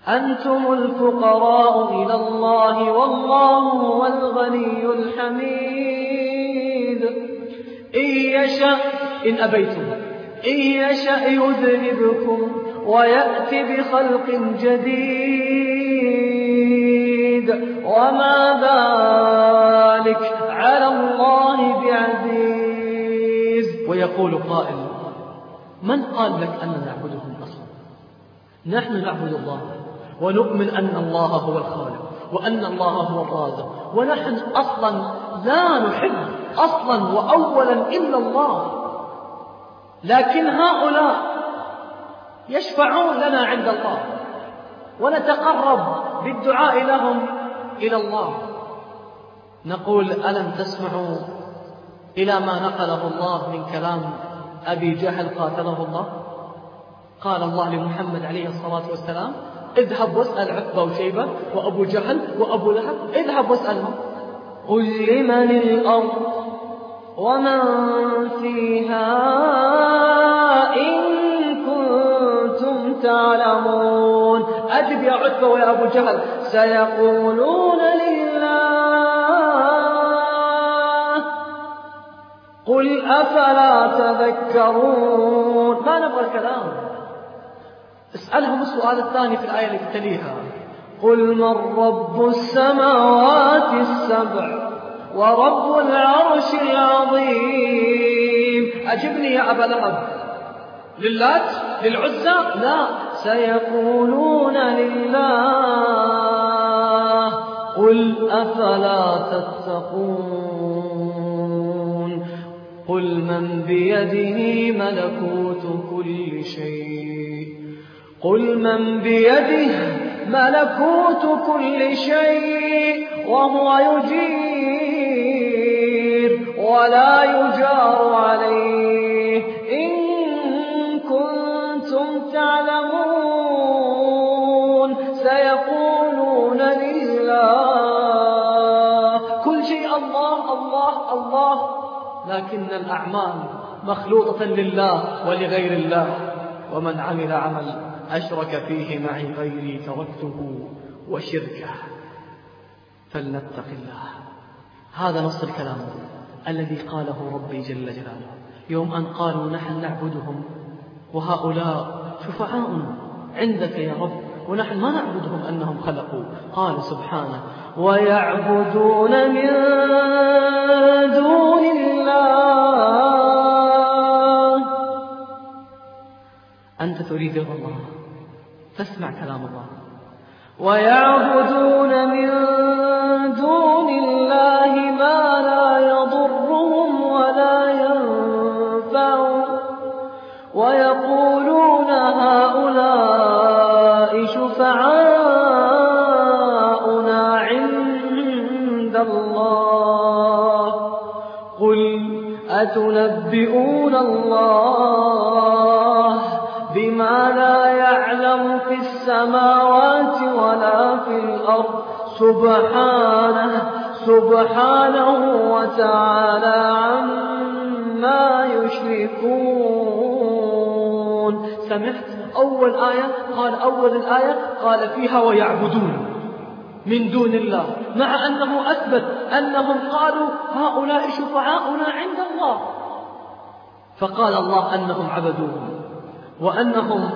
أنتم الفقراء إلى الله والله هو الغني الحميد. إن يشأ إن أبيتم. إن يشأ يذهبكم ويأتي بخلق جديد. وما ذلك على الله بعزيز. ويقول قائل من قال لك أننا نعبدهم أصلا؟ نحن نعبد الله. ونؤمن أن الله هو الخالق وأن الله هو الرازق. ونحن أصلا لا نحب أصلا وأولا إلا الله. لكن هؤلاء يشفعون لنا عند الله. ونتقرب بالدعاء لهم إلى الله. نقول ألم تسمعوا إلى ما نقله الله من كلام أبي جهل قاتله الله؟ قال الله لمحمد عليه الصلاة والسلام اذهب واسأل عتبة وشيبة وأبو جهل وأبو لهب اذهب واسألهم قل لمن الأرض ومن فيها إن كنتم تعلمون. أجب يا عتبة ويا أبو جهل. سيقولون لله. قل أفلا تذكرون. ما نبغى الكلام؟ اسألهم السؤال الثاني في الآية التي تليها. قل من رب السماوات السبع ورب العرش العظيم. أجبني يا أبا لهب. للات؟ للعزى؟ لا. سيقولون لله. قل أفلا تتقون؟ قل من بيده ملكوت كل شيء. قل من بيده ملكوت كل شيء وهو يجير ولا يجار عليه إن كنتم تعلمون سيقولون لله كل شيء الله الله الله لكن الأعمال مخلوطة لله ولغير الله ومن عمل عمل أشرك فيه معي غيري تركته وشركه. فلنتق الله. هذا نص الكلام الذي قاله ربي جل جلاله. يوم أن قالوا نحن نعبدهم وهؤلاء شفعاء عندك يا رب ونحن ما نعبدهم أنهم خلقوا. قال سبحانه ويعبدون من دون الله. أنت تريد الله فاسمع كلام الله. ويعبدون من دون الله ما لا يضرهم ولا ينفعهم. ويقولون هؤلاء شفعاؤنا عند الله. قل أتنبئون الله بما لا يعلم السماوات ولا في الأرض. سبحانه سبحانه وتعالى عما يشركون. سمعت أول آية؟ قال أول الآية قال فيها ويعبدون من دون الله مع أنه أثبت أنهم قالوا هؤلاء شفعاؤنا عند الله. فقال الله أنهم عبدوهم وأنهم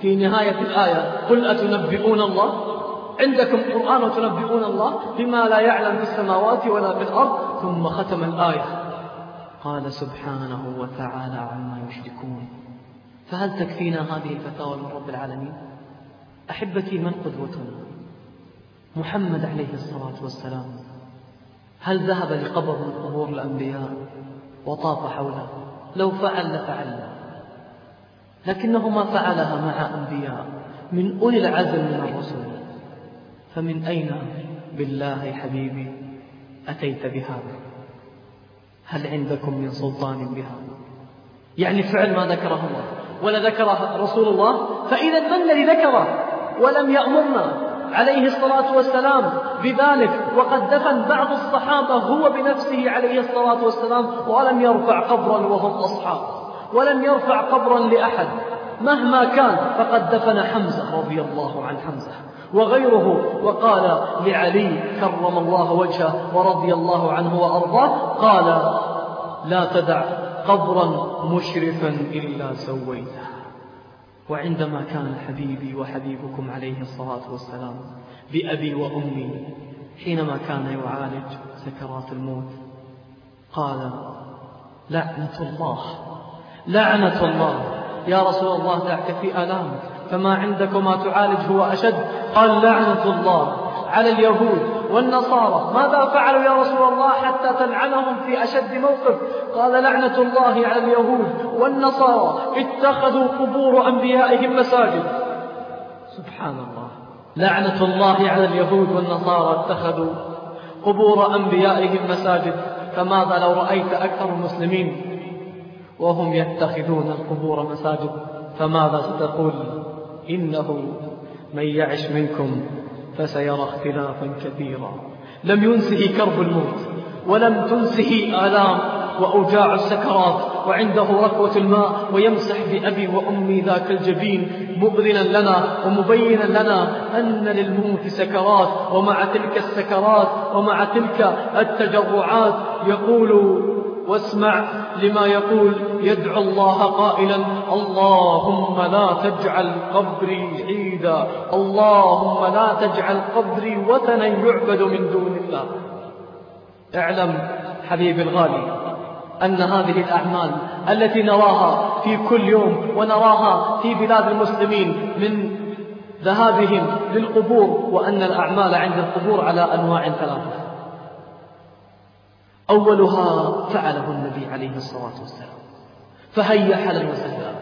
في نهاية الآية. قل أتنبئون الله؟ عندكم قرآن وتنبئون الله بما لا يعلم في السماوات ولا في الأرض؟ ثم ختم الآية. قال سبحانه وتعالى عما يشركون. فهل تكفينا هذه الفتاوى من رب العالمين؟ أحبتي من قدوتنا محمد عليه الصلاة والسلام هل ذهب لقبر من قبور الأنبياء وطاف حوله؟ لو فعل لفعل لكنه ما فعلها مع أنبياء. من أولي العزم من الرسل. فمن أين بالله حبيبي أتيت بهذا هل عندكم من سلطان بهذا يعني فعل ما ذكره الله. ولا ذكره رسول الله. فإذا من الذي ذكره ولم يأمرنا عليه الصلاة والسلام بذلك؟ وقد دفن بعض الصحابة هو بنفسه عليه الصلاة والسلام ولم يرفع قبرا وهم أصحاب. ولم يرفع قبرا لأحد. مهما كان فقد دفن حمزة رضي الله عن حمزة. وغيره وقال لعلي كرم الله وجهه ورضي الله عنه وأرضاه قال لا تدع قبرا مشرفا إلا سويته. وعندما كان حبيبي وحبيبكم عليه الصلاة والسلام بأبي وأمي حينما كان يعالج سكرات الموت قال لعنة الله. لعنة الله. يا رسول الله دعك في آلامك فما عندك ما تعالج هو أشد. قال لعنة الله على اليهود والنصارى. ماذا فعلوا يا رسول الله حتى تلعنهم في أشد موقف؟ قال لعنة الله على اليهود والنصارى. اتخذوا قبور أنبيائهم مساجد. سبحان الله. لعنة الله على اليهود والنصارى. اتخذوا قبور أنبيائهم مساجد. فماذا لو رأيت أكثر المسلمين وهم يتخذون القبور مساجد. فماذا ستقول؟ إنه من يعش منكم فسيرى اختلافا كثيرا لم ينسه كرب الموت ولم تنسه آلام وأوجاع السكرات وعنده ركوة الماء ويمسح بأبي وأمي ذاك الجبين. مؤذنا لنا ومبينا لنا أن للموت سكرات ومع تلك السكرات ومع تلك التجرعات يقول واسمع لما يقول يدعو الله قائلا اللهم لا تجعل قبري عيدا اللهم لا تجعل قبري وثنا يعبد من دون الله. اعلم حبيبي الغالي أن هذه الأعمال التي نراها في كل يوم ونراها في بلاد المسلمين من ذهابهم للقبور وأن الأعمال عند القبور على أنواع ثلاثة. أولها فعله النبي عليه الصلاة والسلام. فهيا حلا وسهلا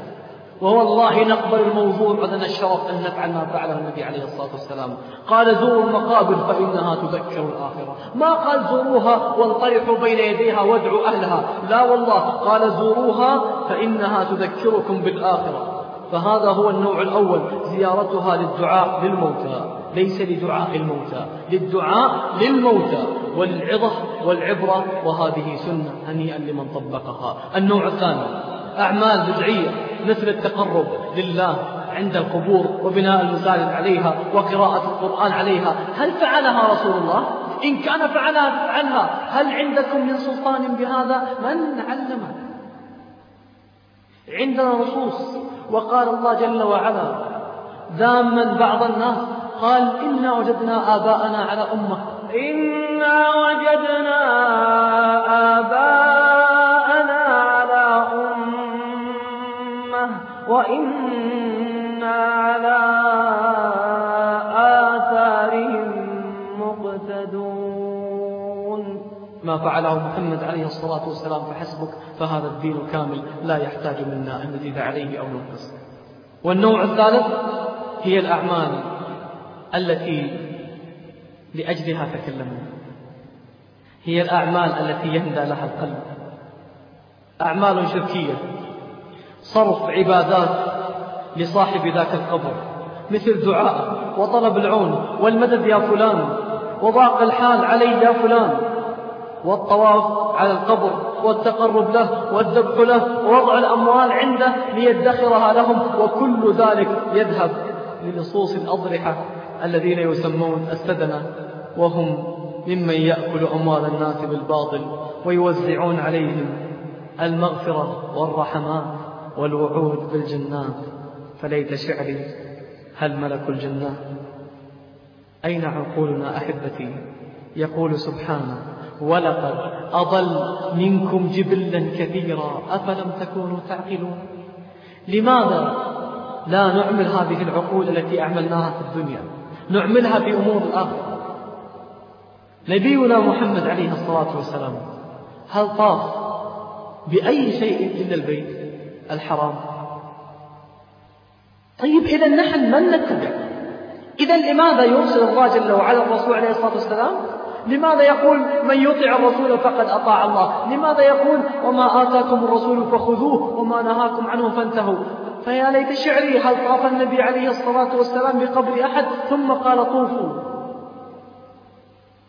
ووالله نقبل الموضوع ولنا الشرف أن نفعل ما فعله النبي عليه الصلاة والسلام. قال زوروا المقابر فإنها تذكر الآخرة. ما قال زوروها وانطرحوا بين يديها وادعوا أهلها. لا والله قال زوروها فإنها تذكركم بالآخرة. فهذا هو النوع الأول زيارتها للدعاء للموتى. ليس لدعاء الموتى للدعاء للموتى والعظة والعبرة وهذه سنة هنيئا لمن طبقها النوع الثاني أعمال بدعية مثل التقرب لله عند القبور وبناء المساجد عليها وقراءة القرآن عليها هل فعلها رسول الله؟ إن كان فعلها فعلها هل عندكم من سلطان بهذا؟ من علمه؟ عندنا نصوص وقال الله جل وعلا ذاما بعض الناس قال إنا وجدنا آباءنا على أمة. إنا وجدنا آباءنا على أمة وإنا على آثارهم مقتدون. ما فعله محمد عليه الصلاة والسلام فحسبك فهذا الدين كامل لا يحتاج منا أن نزيد عليه أو ننقص والنوع الثالث هي الأعمال. التي لأجلها تكلمنا. هي الأعمال التي يهدى لها القلب. أعمال شركية. صرف عبادات لصاحب ذاك القبر. مثل دعاء وطلب العون والمدد يا فلان. وضاق الحال علي يا فلان. والطواف على القبر والتقرب له والذبح له ووضع الأموال عنده ليدخرها لهم. وكل ذلك يذهب للصوص الأضرحة الذين يسمون السدنة وهم ممن يأكل أموال الناس بالباطل ويوزعون عليهم المغفرة والرحمات والوعود بالجنات فليت شعري هل ملك الجنات أين عقولنا أحبتي؟ يقول سبحانه ولقد أضل منكم جبلا كثيرا أفلم تكونوا تعقلون؟ لماذا لا نعمل هذه العقول التي أعملناها في الدنيا؟ نعملها في أمور الآخرة نبينا محمد عليه الصلاة والسلام هل طاف بأي شيء إلا البيت الحرام؟ طيب إذا نحن من نتبع؟ إذا لماذا يرسل الله جل وعلا الرسول عليه الصلاة والسلام لماذا يقول من يطع الرسول فقد أطاع الله لماذا يقول وما آتاكم الرسول فخذوه وما نهاكم عنه فانتهوا فيا ليت شعري هل طاف النبي عليه الصلاة والسلام بقبر أحد؟ ثم قال طوفوا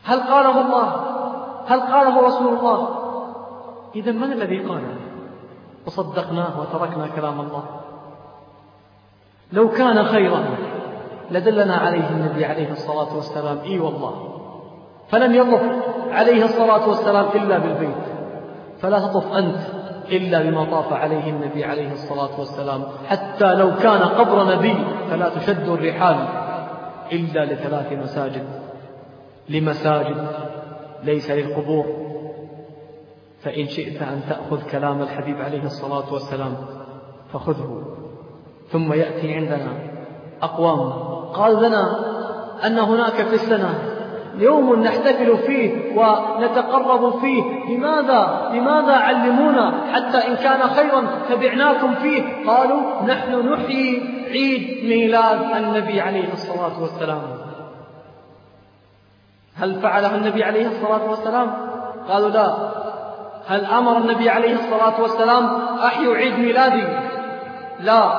هل قاله الله؟ هل قاله رسول الله؟ إذا من الذي قاله وصدقناه وتركنا كلام الله. لو كان خيرا لدلنا عليه النبي عليه الصلاة والسلام. إي والله. فلم يطف عليه الصلاة والسلام إلا بالبيت. فلا تطف أنت إلا بما طاف عليه النبي عليه الصلاة والسلام. حتى لو كان قبر نبي فلا تشد الرحال إلا لثلاث مساجد. لمساجد ليس للقبور. فإن شئت أن تأخذ كلام الحبيب عليه الصلاة والسلام فخذه. ثم يأتي عندنا أقوام. قال لنا أن هناك في السنة يوم نحتفل فيه ونتقرب فيه. لماذا؟ لماذا علمونا حتى إن كان خيرا تبعناكم فيه؟ قالوا نحن نحيي عيد ميلاد النبي عليه الصلاة والسلام. هل فعله النبي عليه الصلاة والسلام؟ قالوا لا. هل أمر النبي عليه الصلاة والسلام أحيوا عيد ميلادي؟ لا.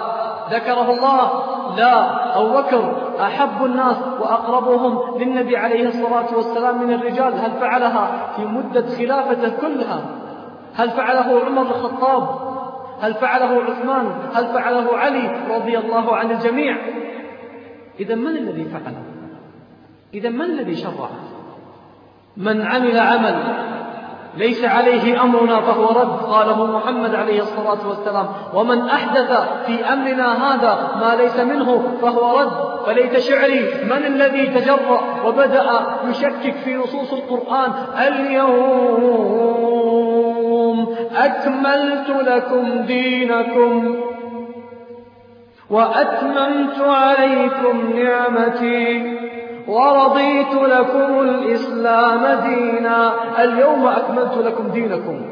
ذكره الله. لا أبو بكر أحب الناس وأقربهم للنبي عليه الصلاة والسلام من الرجال هل فعلها في مدة خلافته كلها؟ هل فعله عمر الخطاب؟ هل فعله عثمان؟ هل فعله علي رضي الله عن الجميع؟ إذا من الذي فعله؟ إذا من الذي شرع من عمل عمل ليس عليه أمرنا فهو رد قاله محمد عليه الصلاة والسلام. ومن أحدث في أمرنا هذا ما ليس منه فهو رد. فليت شعري من الذي تجرأ وبدأ يشكك في نصوص القرآن؟ اليوم أكملت لكم دينكم وأتممت عليكم نعمتي. ورضيت لكم الإسلام دينا. اليوم أكملت لكم دينكم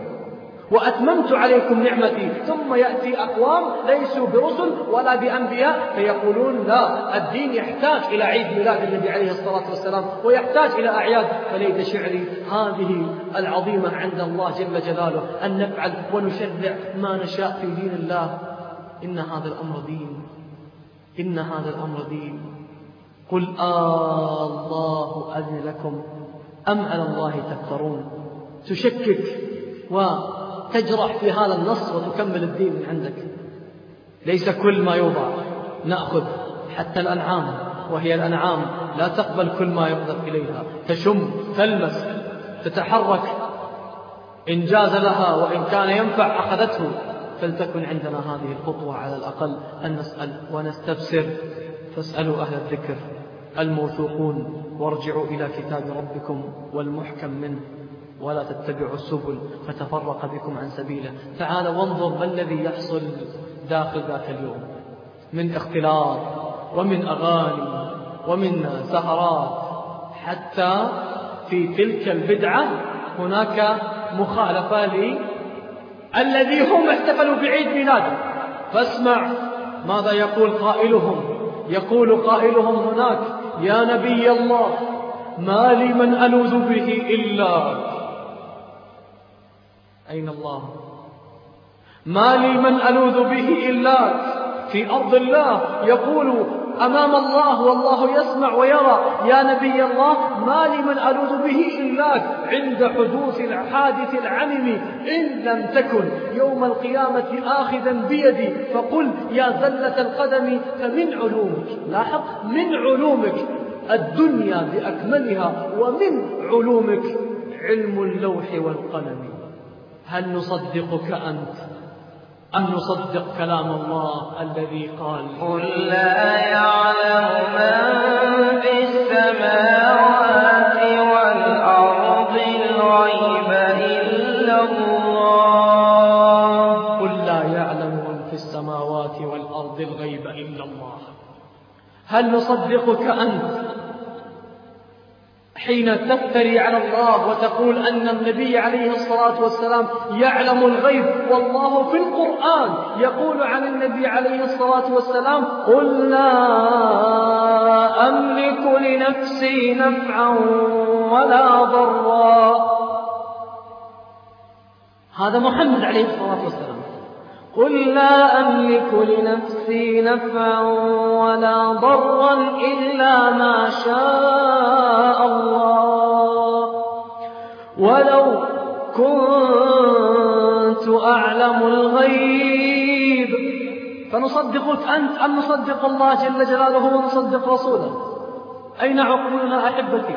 وأتممت عليكم نعمتي. ثم يأتي أقوام ليسوا برسل ولا بأنبياء فيقولون لا الدين يحتاج إلى عيد ميلاد النبي عليه الصلاة والسلام ويحتاج إلى أعياد. فليت شعري هذه العظيمة عند الله جل جلاله أن نفعل ونشرع ما نشاء في دين الله. إن هذا الأمر دين. إن هذا الأمر دين. قل آه الله أذن لكم أم على الله تفترون. تشكك وتجرح في هذا النص وتكمل الدين من عندك. ليس كل ما يوضع نأخذ حتى الأنعام وهي الأنعام لا تقبل كل ما يقذف إليها. تشم تلمس تتحرك. إن جاز لها وإن كان ينفع أخذته. فلتكن عندنا هذه الخطوة على الأقل أن نسأل ونستبصر. فاسألوا أهل الذكر. الموثوقون وارجعوا إلى كتاب ربكم والمحكم منه. ولا تتبعوا السبل فتفرق بكم عن سبيله. تعال وانظر ما الذي يحصل داخل ذاك اليوم. من اختلاط ومن أغاني ومن سهرات. حتى في تلك البدعة هناك مخالفة الذي هم احتفلوا بعيد ميلاده. فاسمع ماذا يقول قائلهم. يقول قائلهم هناك يا نبي الله ما لي من ألوذ به إلا أين الله؟ ما لي من ألوذ به إلا في أرض الله يقول أمام الله والله يسمع ويرى. يا نبي الله ما لي من ألوذ به إلاك عند حدوث الحادث العمم. إن لم تكن يوم القيامة آخذا بيدي فقل يا زلة القدم فمن علومك لاحظ من علومك. الدنيا بأكملها ومن علومك. علم اللوح والقلم. هل نصدقك أنت؟ أم نصدق كلام الله الذي قال. قل لا يعلم من في السماوات والأرض الغيب إلا الله. قل لا يعلم من في السماوات والأرض الغيب إلا الله. هل نصدقك أنت حين تفتري على الله وتقول أن النبي عليه الصلاة والسلام يعلم الغيب والله في القرآن يقول عن النبي عليه الصلاة والسلام قل لا أملك لنفسي نفعا ولا ضرا. هذا محمد عليه الصلاة والسلام. قل لا أملك لنفسي نفعا ولا ضرا إلا ما شاء الله ولو كنت أعلم الغيب فنصدقك أنت أم نصدق الله جل جلاله ونصدق رسوله؟ أين عقولنا أحبتي؟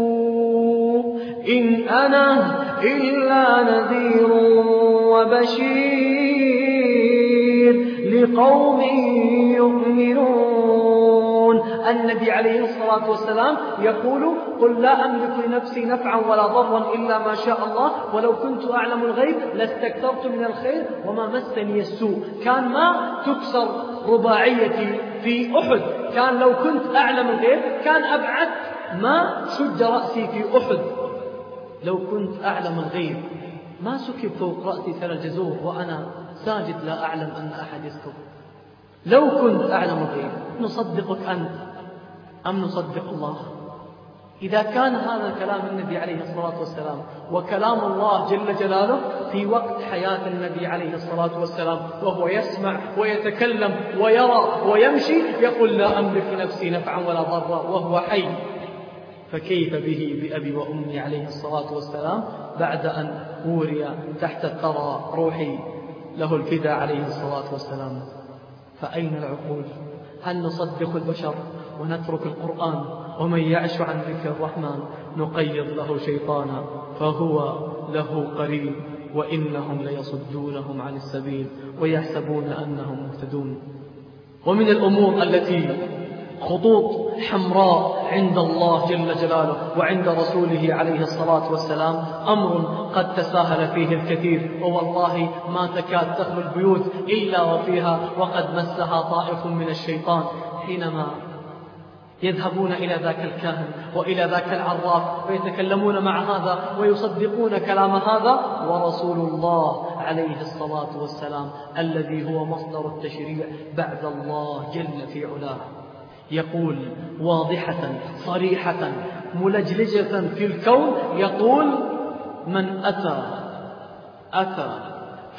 إن أنا إلا نذير وبشير لقوم يؤمنون. النبي عليه الصلاة والسلام يقول قل لا أملك لنفسي نفعا ولا ضرا إلا ما شاء الله ولو كنت أعلم الغيب لاستكثرت من الخير وما مسني السوء. كان ما تكسر رباعيتي في أحد. كان لو كنت أعلم الغيب كان أبعد ما شد رأسي في أحد. لو كنت أعلم الغيب ما سكب فوق رأسي ترى الجزور وأنا ساجد لا أعلم أن أحد يسكب. لو كنت أعلم الغيب نصدقك أنت أم نصدق الله؟ إذا كان هذا الكلام النبي عليه الصلاة والسلام وكلام الله جل جلاله في وقت حياة النبي عليه الصلاة والسلام وهو يسمع ويتكلم ويرى ويمشي يقول لا أملك نفسي نفعا ولا ضرا وهو حي. فكيف به بأبي وأمي عليه الصلاة والسلام بعد أن وري تحت الثرى روحي له الفداء عليه الصلاة والسلام؟ فأين العقول؟ هل نصدق البشر ونترك القرآن ومن يعش عن ذكر الرحمن نقيض له شيطانا فهو له قريب وإنهم ليصدونهم عن السبيل ويحسبون أنهم مهتدون. ومن الأمور التي خطوط حمراء عند الله جل جلاله وعند رسوله عليه الصلاة والسلام. أمر قد تساهل فيه الكثير ووالله ما تكاد تخلو البيوت إلا وفيها وقد مسها طائف من الشيطان. حينما يذهبون إلى ذاك الكاهن وإلى ذاك العراف ويتكلمون مع هذا ويصدقون كلام هذا ورسول الله عليه الصلاة والسلام الذي هو مصدر التشريع بعد الله جل في علاه. يقول واضحة صريحة ملجلجة في الكون يقول من أتى أتى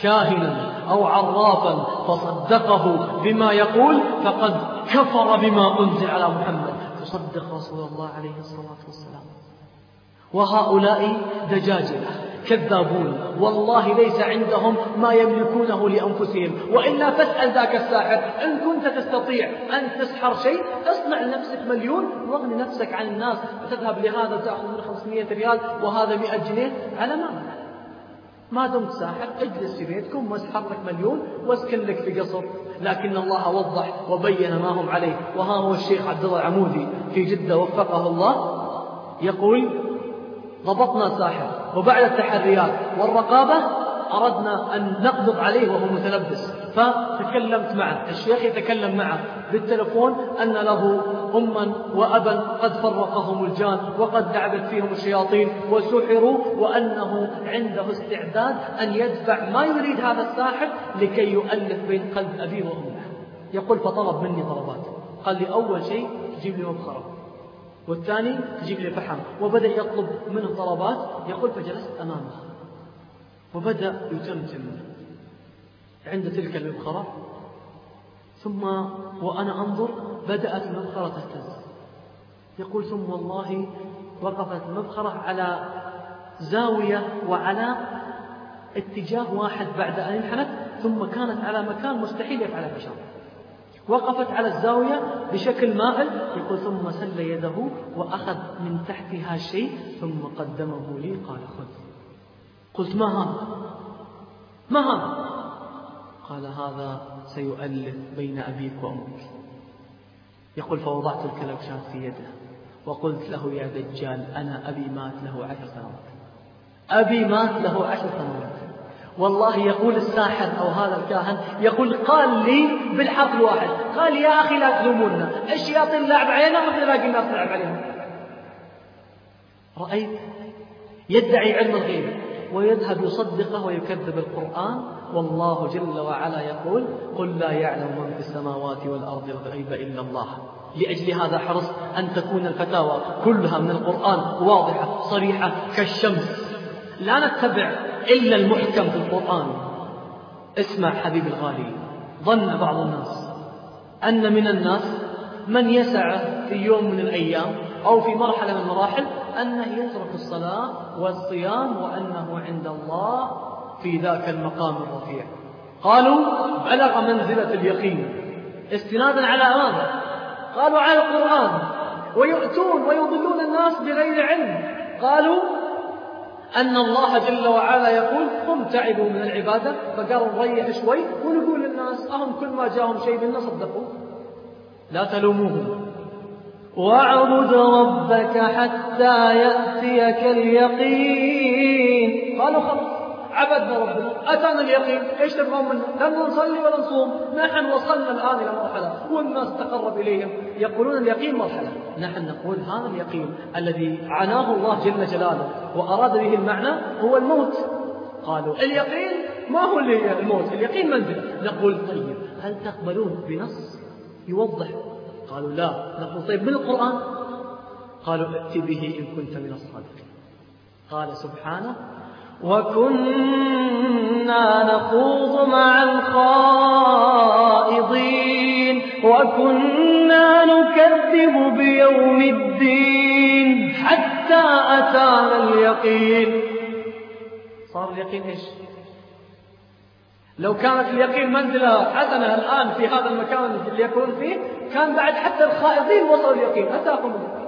كاهنا أو عرافا فصدقه بما يقول فقد كفر بما أنزل على محمد. تصدق رسول الله عليه الصلاة والسلام. وهؤلاء دجاجة كذابون. والله ليس عندهم ما يملكونه لأنفسهم. وإلا فاسأل ذاك الساحر. إن كنت تستطيع أن تسحر شيء اصنع لنفسك مليون واغني نفسك عن الناس. وتذهب لهذا وتأخذ من 500 ريال وهذا 100 جنيه. على ما؟ ما دمت ساحر. اجلس في بيتكم واسحر لك مليون واسكن لك في قصر. لكن الله وضح وبين ما هم عليه. وها هو الشيخ عبد الله العمودي. في جدة وفقه الله يقول ضبطنا ساحر وبعد التحريات والرقابة أردنا أن نقبض عليه وهو متلبس. فتكلمت معه الشيخ يتكلم معه بالتلفون أن له أما وأبا قد فرقهم الجان وقد لعبت فيهم الشياطين وسحروا وأنه عنده استعداد أن يدفع ما يريد هذا الساحر لكي يؤلف بين قلب أبيه وأمه. يقول فطلب مني طلبات. قال لي أول شيء تجيب لي مبخرة. والثاني تجيب لي فحم وبدأ يطلب منه طلبات. يقول فجلست أمامه. وبدأ يتمتم عند تلك المبخرة ثم وأنا أنظر بدأت المبخرة تهتز. يقول ثم والله وقفت المبخرة على زاوية وعلى اتجاه واحد بعد أن انحنت ثم كانت على مكان مستحيل يفعل بشر. وقفت على الزاوية بشكل مائل يقول ثم سل يده وأخذ من تحتها شيء ثم قدمه لي قال خذ. قلت ما هذا؟ ما هذا؟ قال هذا سيؤلف بين أبيك وأمك. يقول فوضعت الكلبشات في يده وقلت له يا دجال أنا أبي مات له عشر سنوات. أبي مات له عشر سنوات. والله يقول الساحر أو هذا الكاهن يقول قال لي بالحرف الواحد قال يا أخي لا تلومونا الشياطين لعب علينا مثل باقي الناس لعب عليهم؟ رأيت يدعي علم الغيب ويذهب يصدقه ويكذب القرآن والله جل وعلا يقول قل لا يعلم من في السماوات والأرض الغيب إلا الله. لأجل هذا حرص أن تكون الفتاوى كلها من القرآن واضحة صريحة كالشمس. لا نتبع إلا المحكم في القرآن. اسمع حبيبي الغالي ظن بعض الناس أن من الناس من يسع في يوم من الأيام أو في مرحلة من المراحل أنه يترك الصلاة والصيام وأنه عند الله في ذاك المقام الرفيع. قالوا بلغ منزلة اليقين. استنادا على ماذا قالوا على القرآن. ويؤتون ويضلون الناس بغير علم. قالوا أن الله جل وعلا يقول هم تعبوا من العبادة. فقالوا نريح شوي ونقول للناس أهم كل ما جاهم شيء منا صدقوا. لا تلوموهم. واعبد ربك حتى يأتيك اليقين. قالوا خلاص. عبدنا ربنا. أتانا اليقين. إيش تبغون منا لن نصلي ولا نصوم نحن وصلنا الآن إلى مرحلة. والناس تقرب إليهم. يقولون اليقين مرحلة. نحن نقول هذا اليقين الذي عناه الله جل جلاله وأراد به المعنى هو الموت. قالوا اليقين ما هو الموت؟ اليقين منزل. نقول طيب هل تقبلون بنص يوضح؟ قالوا لا. نقول طيب من القرآن؟ قالوا ائت به إن كنت من الصادقين. قال سبحانه وكنا نخوض مع الخائضين وكنا نكذب بيوم الدين حتى أتانا اليقين. صار اليقين إيش؟ لو كانت اليقين منزلة حسنة الآن في هذا المكان اللي يكون فيه كان بعد حتى الخائضين وصلوا اليقين. اليقين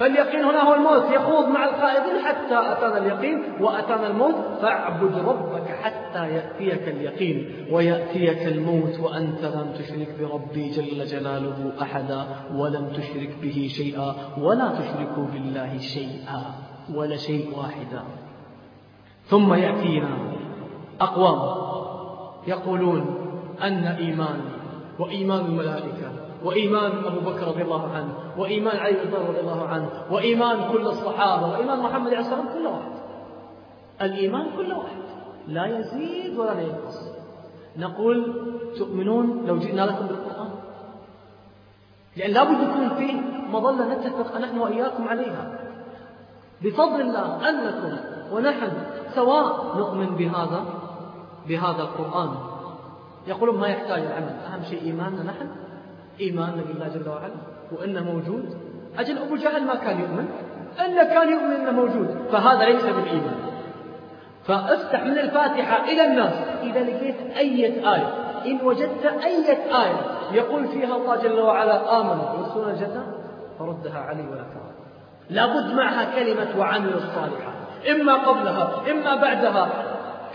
فاليقين هنا هو الموت يخوض مع الخائضين حتى أتانا اليقين وأتانا الموت. فاعبد ربك حتى يأتيك اليقين ويأتيك الموت وأنت لم تشرك بربي جل جلاله أحدا ولم تشرك به شيئا ولا تشركوا بالله شيئا ولا شيء واحدا. ثم يأتينا أقوام يقولون أن إيمان وإيمان الملائكة وإيمان أبو بكر رضي الله عنه وإيمان علي بن رضي الله عنه وإيمان كل الصحابة وإيمان محمد عليه الصلاة كل واحد. الإيمان كل واحد لا يزيد ولا ينقص. نقول تؤمنون لو جئنا لكم بالقرآن؟ لأن لابد يكون فيه مظلة نتفق نحن وإياكم عليها. بفضل الله أنكم ونحن سواء نؤمن بهذا بهذا القرآن. يقولون ما يحتاج العمل. أهم شيء إيماننا نحن إيماننا بالله جل وعلا وأنه موجود. أجل أبو جهل ما كان يؤمن. إلا كان يؤمن أنه موجود فهذا ليس بالإيمان. فافتح من الفاتحة إلى الناس. إذا لقيت أية آية إن وجدت أية آية يقول فيها الله جل وعلا آمنوا. يدخلون الجنة فردها علي ولا كرام لابد معها كلمة وعملوا الصالحة إما قبلها إما بعدها.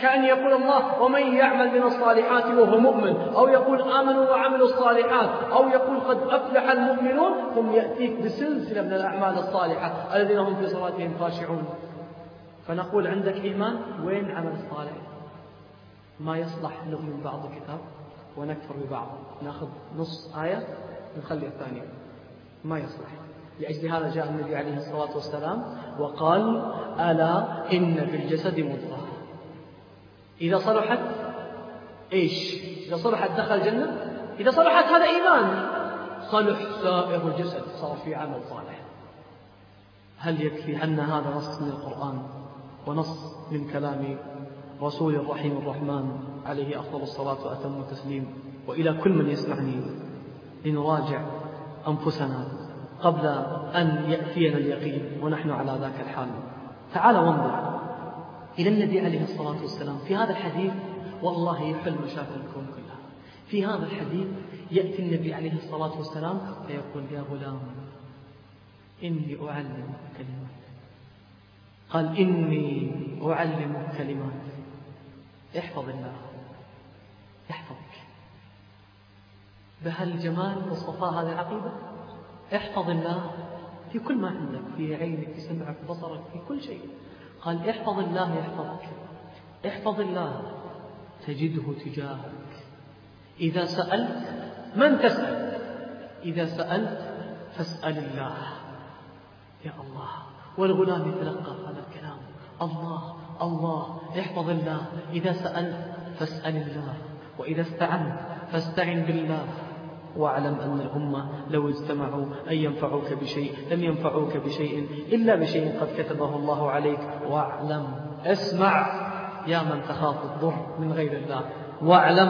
كأن يقول الله ومن يعمل من الصالحات وهو مؤمن أو يقول آمنوا وعملوا الصالحات أو يقول قد أفلح المؤمنون ثم يأتيك بسلسلة من الأعمال الصالحة الذين هم في صلاتهم خاشعون. فنقول عندك إيمان؟ وين عمل الصالح؟ ما يصلح نؤمن بعض الكتاب ونكفر ببعض. نأخذ نص آية نخلي الثانية. ما يصلح. لأجل هذا جاء النبي عليه الصلاة والسلام وقال ألا إن في الجسد مضغة. إذا صلحت إيش؟ إذا صلحت دخل الجنة؟ إذا صلحت هذا إيمان. صلح سائر الجسد صار في عمل صالح. هل يكفي عنا هذا نص من القرآن؟ ونص من كلام رسول الرحيم الرحمن عليه أفضل الصلاة وأتم التسليم. وإلى كل من يسمعني لنراجع أنفسنا قبل أن يأتينا اليقين ونحن على ذاك الحال. تعال وانظر. إلى النبي عليه الصلاة والسلام. في هذا الحديث والله يحل مشاكل الكون كلها. في هذا الحديث يأتي النبي عليه الصلاة والسلام ويقول يا غلام إني أعلمك كلمات. قال إني أعلمك كلمات. احفظ الله يحفظك بهالجمال والصفاء هذه العقيدة احفظ الله في كل ما عندك في عينك في سمعك في بصرك في كل شيء. قال احفظ الله يحفظك. احفظ الله تجده تجاهك. إذا سألت من تسأل؟ إذا سألت فاسأل الله. يا الله والغلام يتلقى هذا الكلام. الله الله احفظ الله. إذا سألت فاسأل الله. وإذا استعنت فاستعن بالله. واعلم أن الأمة لو اجتمعوا أن ينفعوك بشيء لم ينفعوك بشيء إلا بشيء قد كتبه الله عليك. واعلم. اسمع يا من تخاف الضر من غير الله. واعلم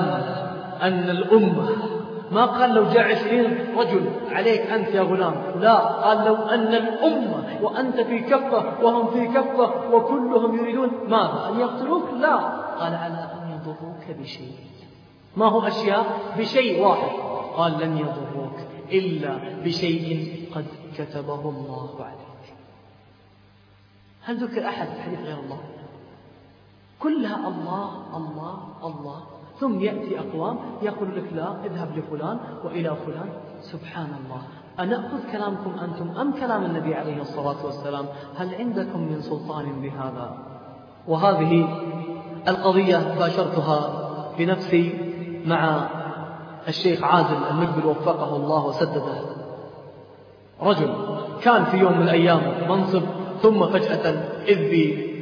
أن الأمة ما قال لو جاء عشرين رجل عليك أنت يا غلام؟ لا قال لو أن الأمة وأنت في كفة وهم في كفة وكلهم يريدون ماذا؟ أن يقتلوك؟ لا. قال على أن يضروك بشيء. ما هو أشياء؟ بشيء واحد. قال لن يضروك إلا بشيء قد كتبه الله عليك. هل ذكر أحد في الحديث غير الله؟ كلها الله الله الله. ثم يأتي أقوام يقول لك لا اذهب لفلان وإلى فلان. سبحان الله. أنأخذ كلامكم أنتم أم كلام النبي عليه الصلاة والسلام؟ هل عندكم من سلطان بهذا؟ وهذه القضية باشرتها بنفسي مع الشيخ عادل المقبل وفقه الله وسدده. رجل كان في يوم من الأيام منصب ثم فجأة إذ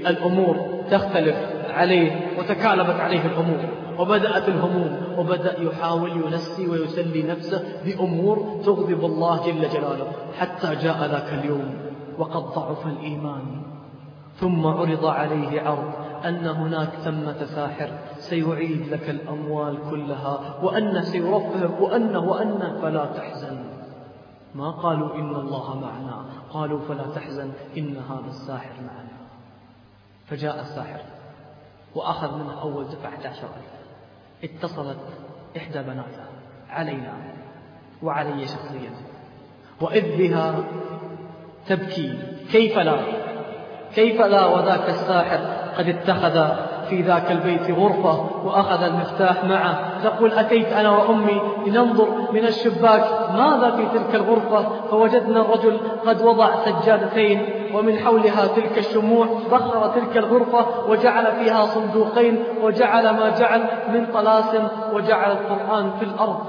الأمور تختلف عليه وتكالبت عليه الأمور وبدأت الهموم وبدأ يحاول ينسي ويسلي نفسه بأمور تغضب الله جل جلاله حتى جاء ذاك اليوم وقد ضعف الإيمان. ثم عرض عليه عرض أن هناك ثمة ساحر سيعيد لك الأموال كلها وأنه سيرفهك وأنه وأنه فلا تحزن. ما قالوا إن الله معنا؟ قالوا فلا تحزن إن هذا الساحر معنا. فجاء الساحر وأخذ منه أول دفع 11 ألف. اتصلت إحدى بناتها علينا وعلي شخصيا وإذ بها تبكي كيف لا؟ كيف لا وذاك الساحر قد اتخذ في ذاك البيت غرفة وأخذ المفتاح معه. تقول أتيت أنا وأمي لننظر من الشباك ماذا في تلك الغرفة؟ فوجدنا الرجل قد وضع سجادتين ومن حولها تلك الشموع بخر تلك الغرفة وجعل فيها صندوقين وجعل ما جعل من طلاسم وجعل القرآن في الأرض.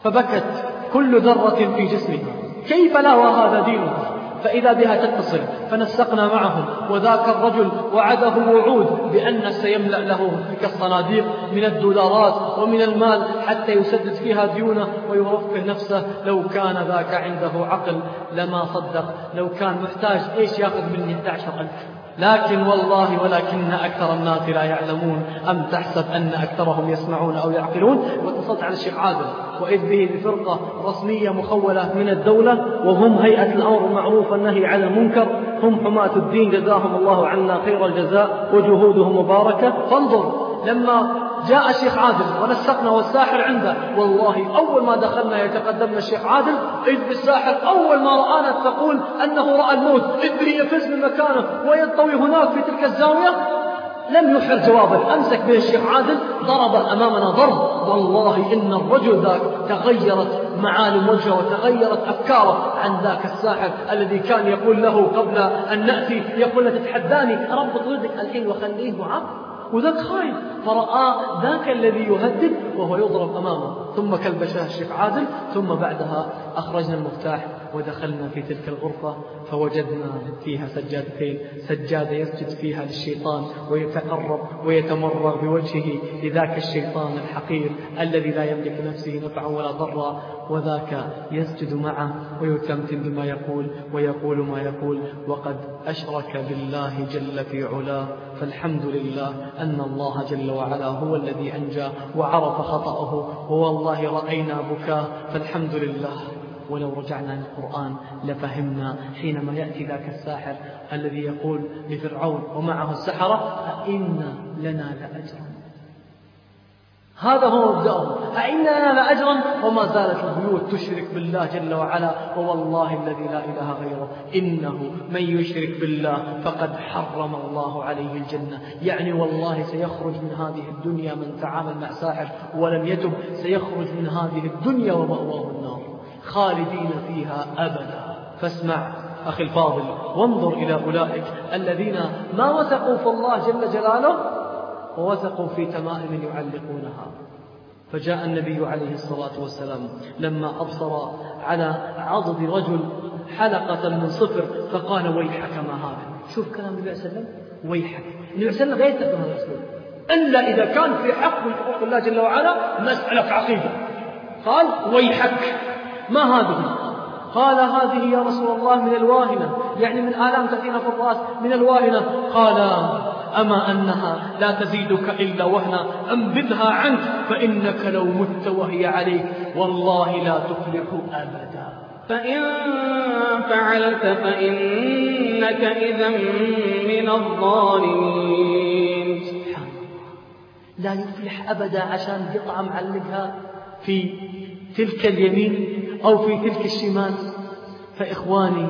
فبكت كل ذرة في جسمها كيف لا وهذا دينها فإذا بها تتصل فنسقنا معهم وذاك الرجل وعده وعود بأن سيملأ له تلك الصناديق من الدولارات ومن المال حتى يسدد فيها ديونه ويرفق نفسه. لو كان ذاك عنده عقل لما صدق لو كان محتاج إيش يأخذ مني؟ 11 ألف. لكن والله ولكن أكثر الناس لا يعلمون. أم تحسب أن أكثرهم يسمعون أو يعقلون؟ واتصلت على الشيخ عادل. وإذ به بفرقة رسمية مخولة من الدولة وهم هيئة الأمر بالمعروف والنهي عن المنكر. هم حماة الدين. جزاهم الله عنا خير الجزاء وجهودهم مباركة. فانظر لما جاء الشيخ عادل ونسقنا والساحر عنده. والله أول ما دخلنا يتقدمنا الشيخ عادل إذ بالساحر أول ما رآنا تقول أنه رأى الموت. إذ يفز من مكانه وينطوي هناك في تلك الزاوية. لم يحر جوابا أمسك به الشيخ عادل ضرب أمامنا ضرب. والله إن الرجل ذاك تغيرت معالم وجهه وتغيرت أفكاره عن ذاك الساحر الذي كان يقول له قبل أن نأتي يقول تتحداني ربط ولدك الحين وخليه معاق وذاك خايف فرأى ذاك الذي يهدد وهو يضرب أمامه. ثم كلبشه الشيخ عادل ثم بعدها أخرجنا المفتاح ودخلنا في تلك الغرفة فوجدنا فيها سجادتين سجادة يسجد فيها للشيطان ويتقرب ويتمرغ بوجهه لذاك الشيطان الحقير الذي لا يملك نفسه نفعا ولا ضرا وذاك يسجد معه ويتمتم بما يقول ويقول ما يقول وقد أشرك بالله جل في علاه فالحمد لله أن الله جل وعلا هو الذي أنجى وعرف خطأه ووالله رأينا بكاه فالحمد لله. ولو رجعنا للقرآن لفهمنا حينما يأتي ذاك الساحر الذي يقول لفرعون ومعه السحرة أئن لنا لأجرا هذا هو مبدأهم أئن لنا لأجرا وما زالت البيوت تشرك بالله جل وعلا. ووالله الذي لا إله غيره. إنه من يشرك بالله فقد حرم الله عليه الجنة. يعني والله سيخرج من هذه الدنيا من تعامل مع ساحر ولم يتب سيخرج من هذه الدنيا ومأواه النار. خالدين فيها أبدا. فاسمع أخي الفاضل وانظر إلى أولئك الذين ما وثقوا في الله جل جلاله ووثقوا في تمائم يعلقونها. فجاء النبي عليه الصلاة والسلام لما أبصر على عضد رجل حلقة من صفر فقال ويحك ما هذا؟ شوف كلام النبي صلى الله عليه وسلم. ويحك. النبي صلى الله عليه وسلم غير هذا الأسلوب. إلا إذا كان في حق من حقوق الله جل وعلا مسألة عقيدة. قال ويحك. ما هذه؟ قال هذه يا رسول الله من الواهنة. يعني من آلام تأتينا في الرأس من الواهنة. قال أما أنها لا تزيدك إلا وهنا أنبذها عنك فإنك لو مت وهي عليك والله لا تفلح أبدا. فإن فعلت فإنك إذا من الظالمين. سبحان لا يفلح أبدا عشان قطعة معلقها في تلك اليمين أو في تلك الشمال. فإخواني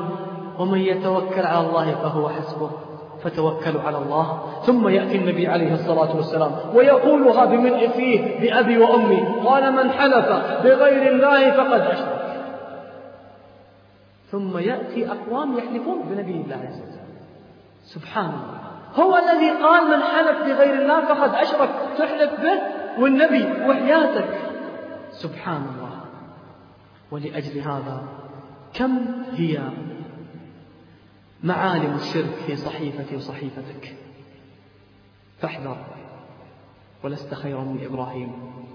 ومن يتوكل على الله فهو حسبه. فتوكلوا على الله. ثم يأتي النبي عليه الصلاة والسلام ويقولها بملء فيه بأبي وأمي. قال من حلف بغير الله فقد أشرك. ثم يأتي أقوام يحلفون بنبي الله الصلاة والسلام. سبحان الله. هو الذي قال من حلف بغير الله فقد أشرك. تحلف به والنبي وحياتك. سبحان الله. ولأجل هذا كم هي معالم الشرك في صحيفتي وصحيفتك فاحذر ولست خيرا من إبراهيم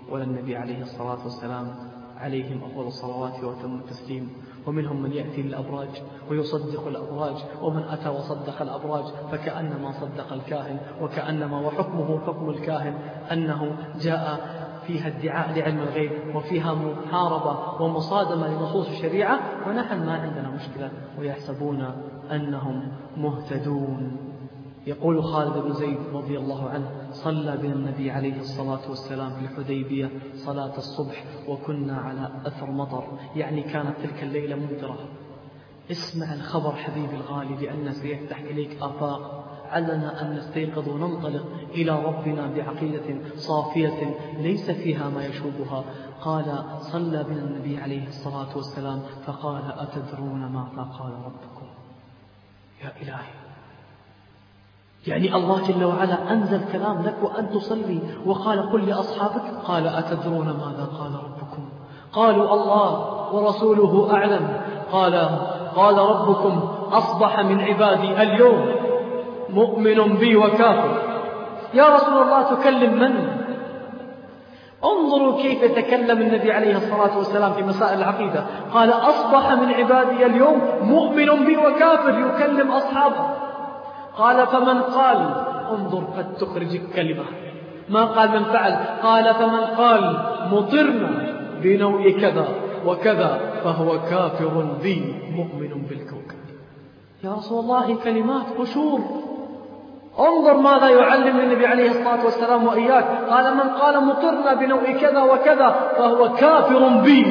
ولا النبي عليه الصلاة والسلام. عليهم أفضل الصلوات وأتم التسليم. ومنهم من يأتي للأبراج ويصدق الأبراج. ومن أتى وصدق الأبراج فكأنما صدق الكاهن وكأنما وحكمه حكم الكاهن. أنه جاء فيها ادعاء لعلم الغيب وفيها محاربة ومصادمة لنصوص الشريعة ونحن ما عندنا مشكلة ويحسبون أنهم مهتدون. يقول خالد بن زيد رضي الله عنه صلى بنا النبي عليه الصلاة والسلام في الحديبية صلاة الصبح وكنا على أثر مطر. يعني كانت تلك الليلة ممطرة اسمع الخبر حبيبي الغالي لأن سيفتح إليك آفاق. علنا أن نستيقظ وننطلق إلى ربنا بعقيدة صافية ليس فيها ما يشوبها. قال صلى بنا النبي عليه الصلاة والسلام فقال أتدرون ماذا قال ربكم؟ يا إلهي. يعني الله جل وعلا أنزل كلام لك وأن تصلي وقال قل لأصحابك؟ قال أتدرون ماذا قال ربكم؟ قالوا الله ورسوله أعلم. قال قال ربكم أصبح من عبادي اليوم. مؤمن بي وكافر. يا رسول الله تكلم من؟ انظروا كيف يتكلم النبي عليه الصلاة والسلام في مسائل العقيدة. قال أصبح من عبادي اليوم مؤمن بي وكافر يكلم أصحابه. قال فمن قال؟ انظر قد تخرج الكلمة. ما قال من فعل. قال فمن قال؟ مطرنا بنوء كذا وكذا فهو كافر بي مؤمن بالكوكب. يا رسول الله كلمات قشور. انظر ماذا يعلم النبي عليه الصلاة والسلام وإياك. قال من قال مطرنا بنوء كذا وكذا فهو كافر بي.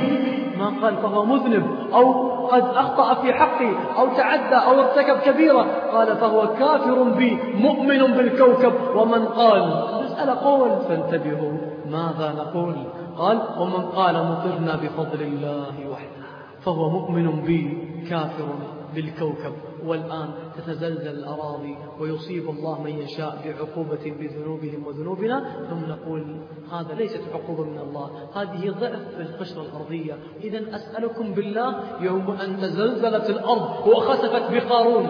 ما قال فهو مذنب. أو قد أخطأ في حقي أو تعدى أو ارتكب كبيرة. قال فهو كافر بي مؤمن بالكوكب. ومن قال مسألة قول فانتبهوا ماذا نقول. قال ومن قال مطرنا بفضل الله وحده فهو مؤمن بي كافر بالكوكب. والآن تتزلزل الأراضي ويصيب الله من يشاء بعقوبة بذنوبهم وذنوبنا ثم نقول هذا ليست عقوبة من الله هذه ضعف في القشرة الأرضية. إذا أسألكم بالله يوم أن تزلزلت الأرض وخسفت بقارون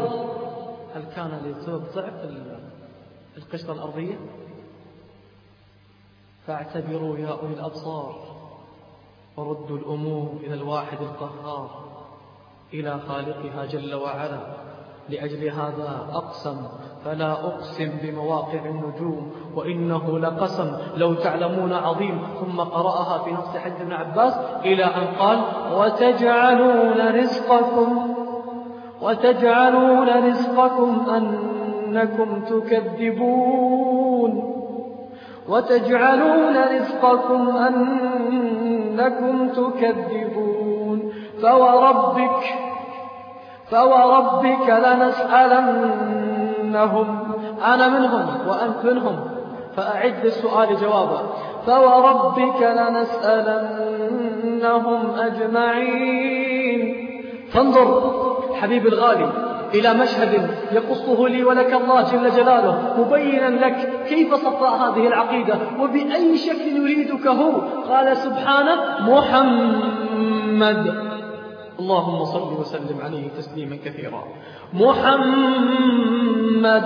هل كان لسبب ضعف القشرة الأرضية؟ فاعتبروا يا أولي الأبصار وردوا الأمور إلى الواحد القهار إلى خالقها جل وعلا. لأجل هذا أقسم فلا أقسم بمواقع النجوم وإنه لقسم. لو تعلمون عظيم. ثم قرأها في نفس حديث ابن عباس إلى أن قال وتجعلون رزقكم وتجعلون رزقكم أنكم تكذبون وتجعلون رزقكم أنكم تكذبون فوربك فوربك لنسألنهم. أنا منهم وأنت منهم. فأعد السؤال جوابا. فوربك لنسألنهم أجمعين. فانظر حبيبي الغالي إلى مشهد يقصه لي ولك الله جل جلاله مبينا لك كيف صفاء هذه العقيدة وبأي شكل يريدك هو؟ قال سبحانه محمد. اللهم صل وسلم عليه تسليما كثيرا. محمد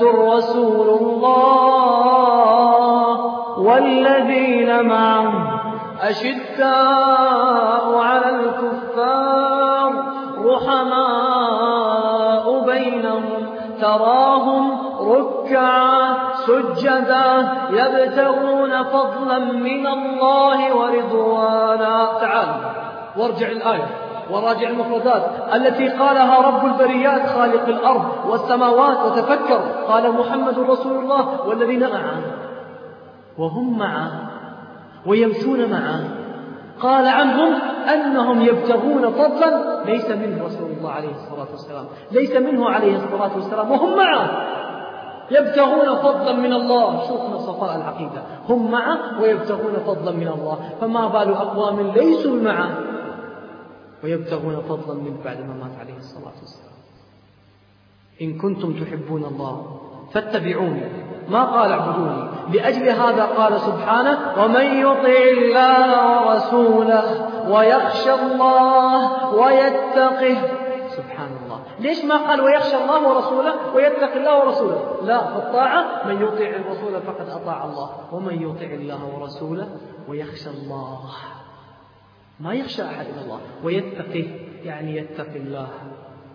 رسول الله والذين معه أشداء على الكفار رحماء بينهم تراهم ركعا سجدا يبتغون فضلا من الله ورضوانا. تعال وارجع الآية. وراجع المفردات التي قالها رب البريات خالق الأرض والسماوات وتفكر. قال محمد رسول الله والذين معه وهم معه ويمشون معه قال عنهم أنهم يبتغون فضلا. ليس منه رسول الله عليه الصلاة والسلام. ليس منه عليه الصلاة والسلام. وهم معه يبتغون فضلا من الله. شوفنا صفاء العقيدة. هم معه ويبتغون فضلا من الله. فما بال أقوام ليسوا معه ويبتغون فضلا منه بعد ما مات عليه الصلاة والسلام. إن كنتم تحبون الله فاتبعوني. ما قال اعبدوني؟ لأجل هذا قال سبحانه ومن يطع الله ورسوله ويخشى الله ويتقه. سبحان الله. ليش ما قال ويخشى الله ورسوله ويتقي الله ورسوله؟ لا الطاعة من يطيع الرسول فقد أطاع الله ومن يطع الله ورسوله ويخشى الله. ما يخشى أحد إلا الله ويتقي يعني يتقي الله.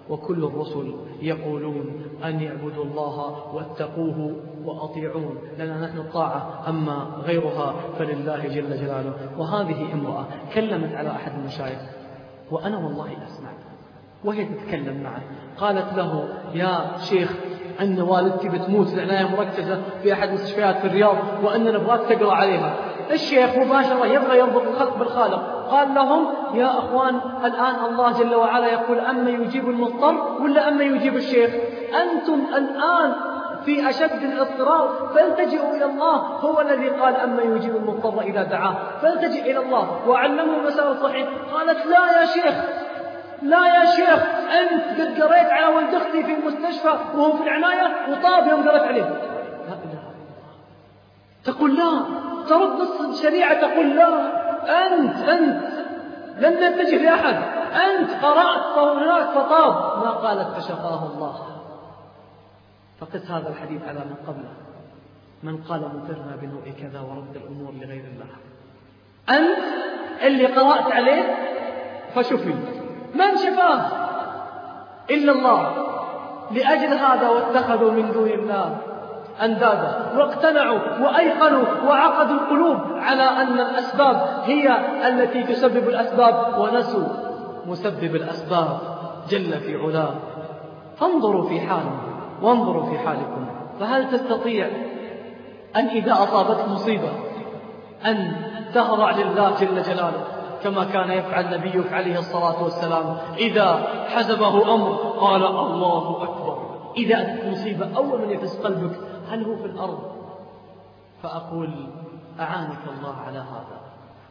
وكل الرسل يقولون أن يعبدوا الله واتقوه وأطيعون. لنا نحن الطاعة أما غيرها فلله جل جلاله. وهذه امرأة كلمت على أحد المشايخ وأنا والله أسمع وهي تتكلم معه. قالت له يا شيخ أن والدتي بتموت في عناية مركزة في أحد المستشفيات في الرياض وأن نبغاك تقرأ عليها. الشيخ مباشرة يبغى يربط الخلق بالخالق. قال لهم يا أخوان الآن الله جل وعلا يقول أما يجيب المضطر ولا أما يجيب الشيخ؟ أنتم الآن في أشد الاضطرار فالتجئوا إلى الله. هو الذي قال أما يجيب المضطر إذا دعاه. فالتجئ إلى الله وعلمه المسار الصحيح قالت لا يا شيخ لا يا شيخ أنت قد قريت على ولد أختي في المستشفى وهو في العناية وطاب يوم قريت عليه. تقول لا ترد الشريعة تقول لا. أنت أنت. لن نتجه لأحد. أنت قرأت فهو هناك فطاب ما قالت فشفاه الله. فقس هذا الحديث على من قبله. من قال مطرنا بنوء كذا ورد الأمور لغير الله. أنت اللي قرأت عليه فشفي من شفاه؟ إلا الله. لأجل هذا واتخذوا من دون الله. أندادا واقتنعوا وأيقنوا وعقدوا القلوب على أن الأسباب هي التي تسبب الأسباب ونسوا مسبب الأسباب جل في علاه. فانظروا في حالهم وانظروا في حالكم. فهل تستطيع أن إذا أصابتك مصيبة أن تهرع لله جل جلاله كما كان يفعل نبيك عليه الصلاة والسلام؟ إذا حزبه أمر قال الله أكبر. إذا أتت مصيبة أول من يفز قلبك هل هو في الأرض؟ فأقول أعانك الله على هذا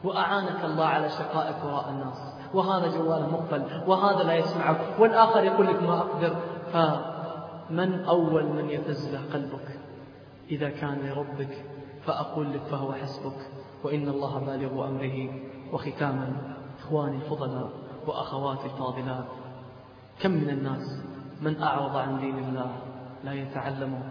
وأعانك الله على شقائك وراء الناس وهذا جواله مقفل وهذا لا يسمعك والآخر يقول لك ما أقدر. فمن أول من يفز له قلبك؟ إذا كان لربك فأقول لك فهو حسبك. وإن الله بالغ أمره وختاما إخواني الفضلاء وأخواتي الفاضلات. كم من الناس من أعرض عن دين الله لا يتعلمه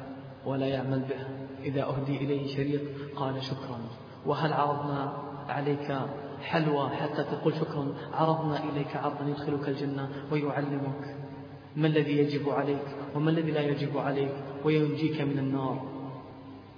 ولا يعمل به. إذا أهدي إليه شريط قال شكرا. وهل عرضنا عليك حلوى حتى تقول شكرا؟ عرضنا إليك عرضا يدخلك الجنة ويعلمك ما الذي يجب عليك وما الذي لا يجب عليك وينجيك من النار.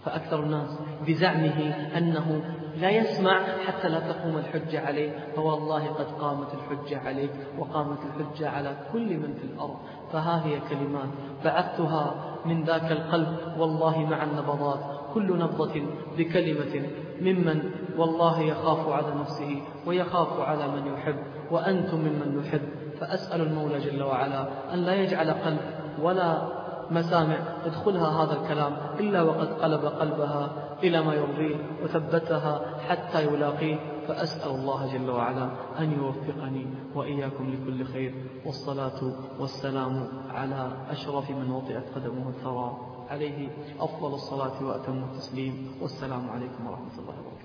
فأكثر الناس بزعمه أنه لا يسمع حتى لا تقوم الحجة عليه. فوالله قد قامت الحجة عليك وقامت الحجة على كل من في الأرض. فها هي كلمات بعثتها من ذاك القلب والله مع النبضات كل نبضة بكلمة ممن والله يخاف على نفسه ويخاف على من يحب وأنتم ممن يحب فأسأل المولى جل وعلا أن لا يجعل قلب ولا مسامع يدخلها هذا الكلام إلا وقد قلب قلبها إلى ما يرضيه وثبتها حتى يلاقيه. فأسأل الله جل وعلا أن يوفقني وإياكم لكل خير. والصلاة والسلام على أشرف من وطئت قدمه الثرى عليه أفضل الصلاة وأتم التسليم. والسلام عليكم ورحمة الله وبركاته.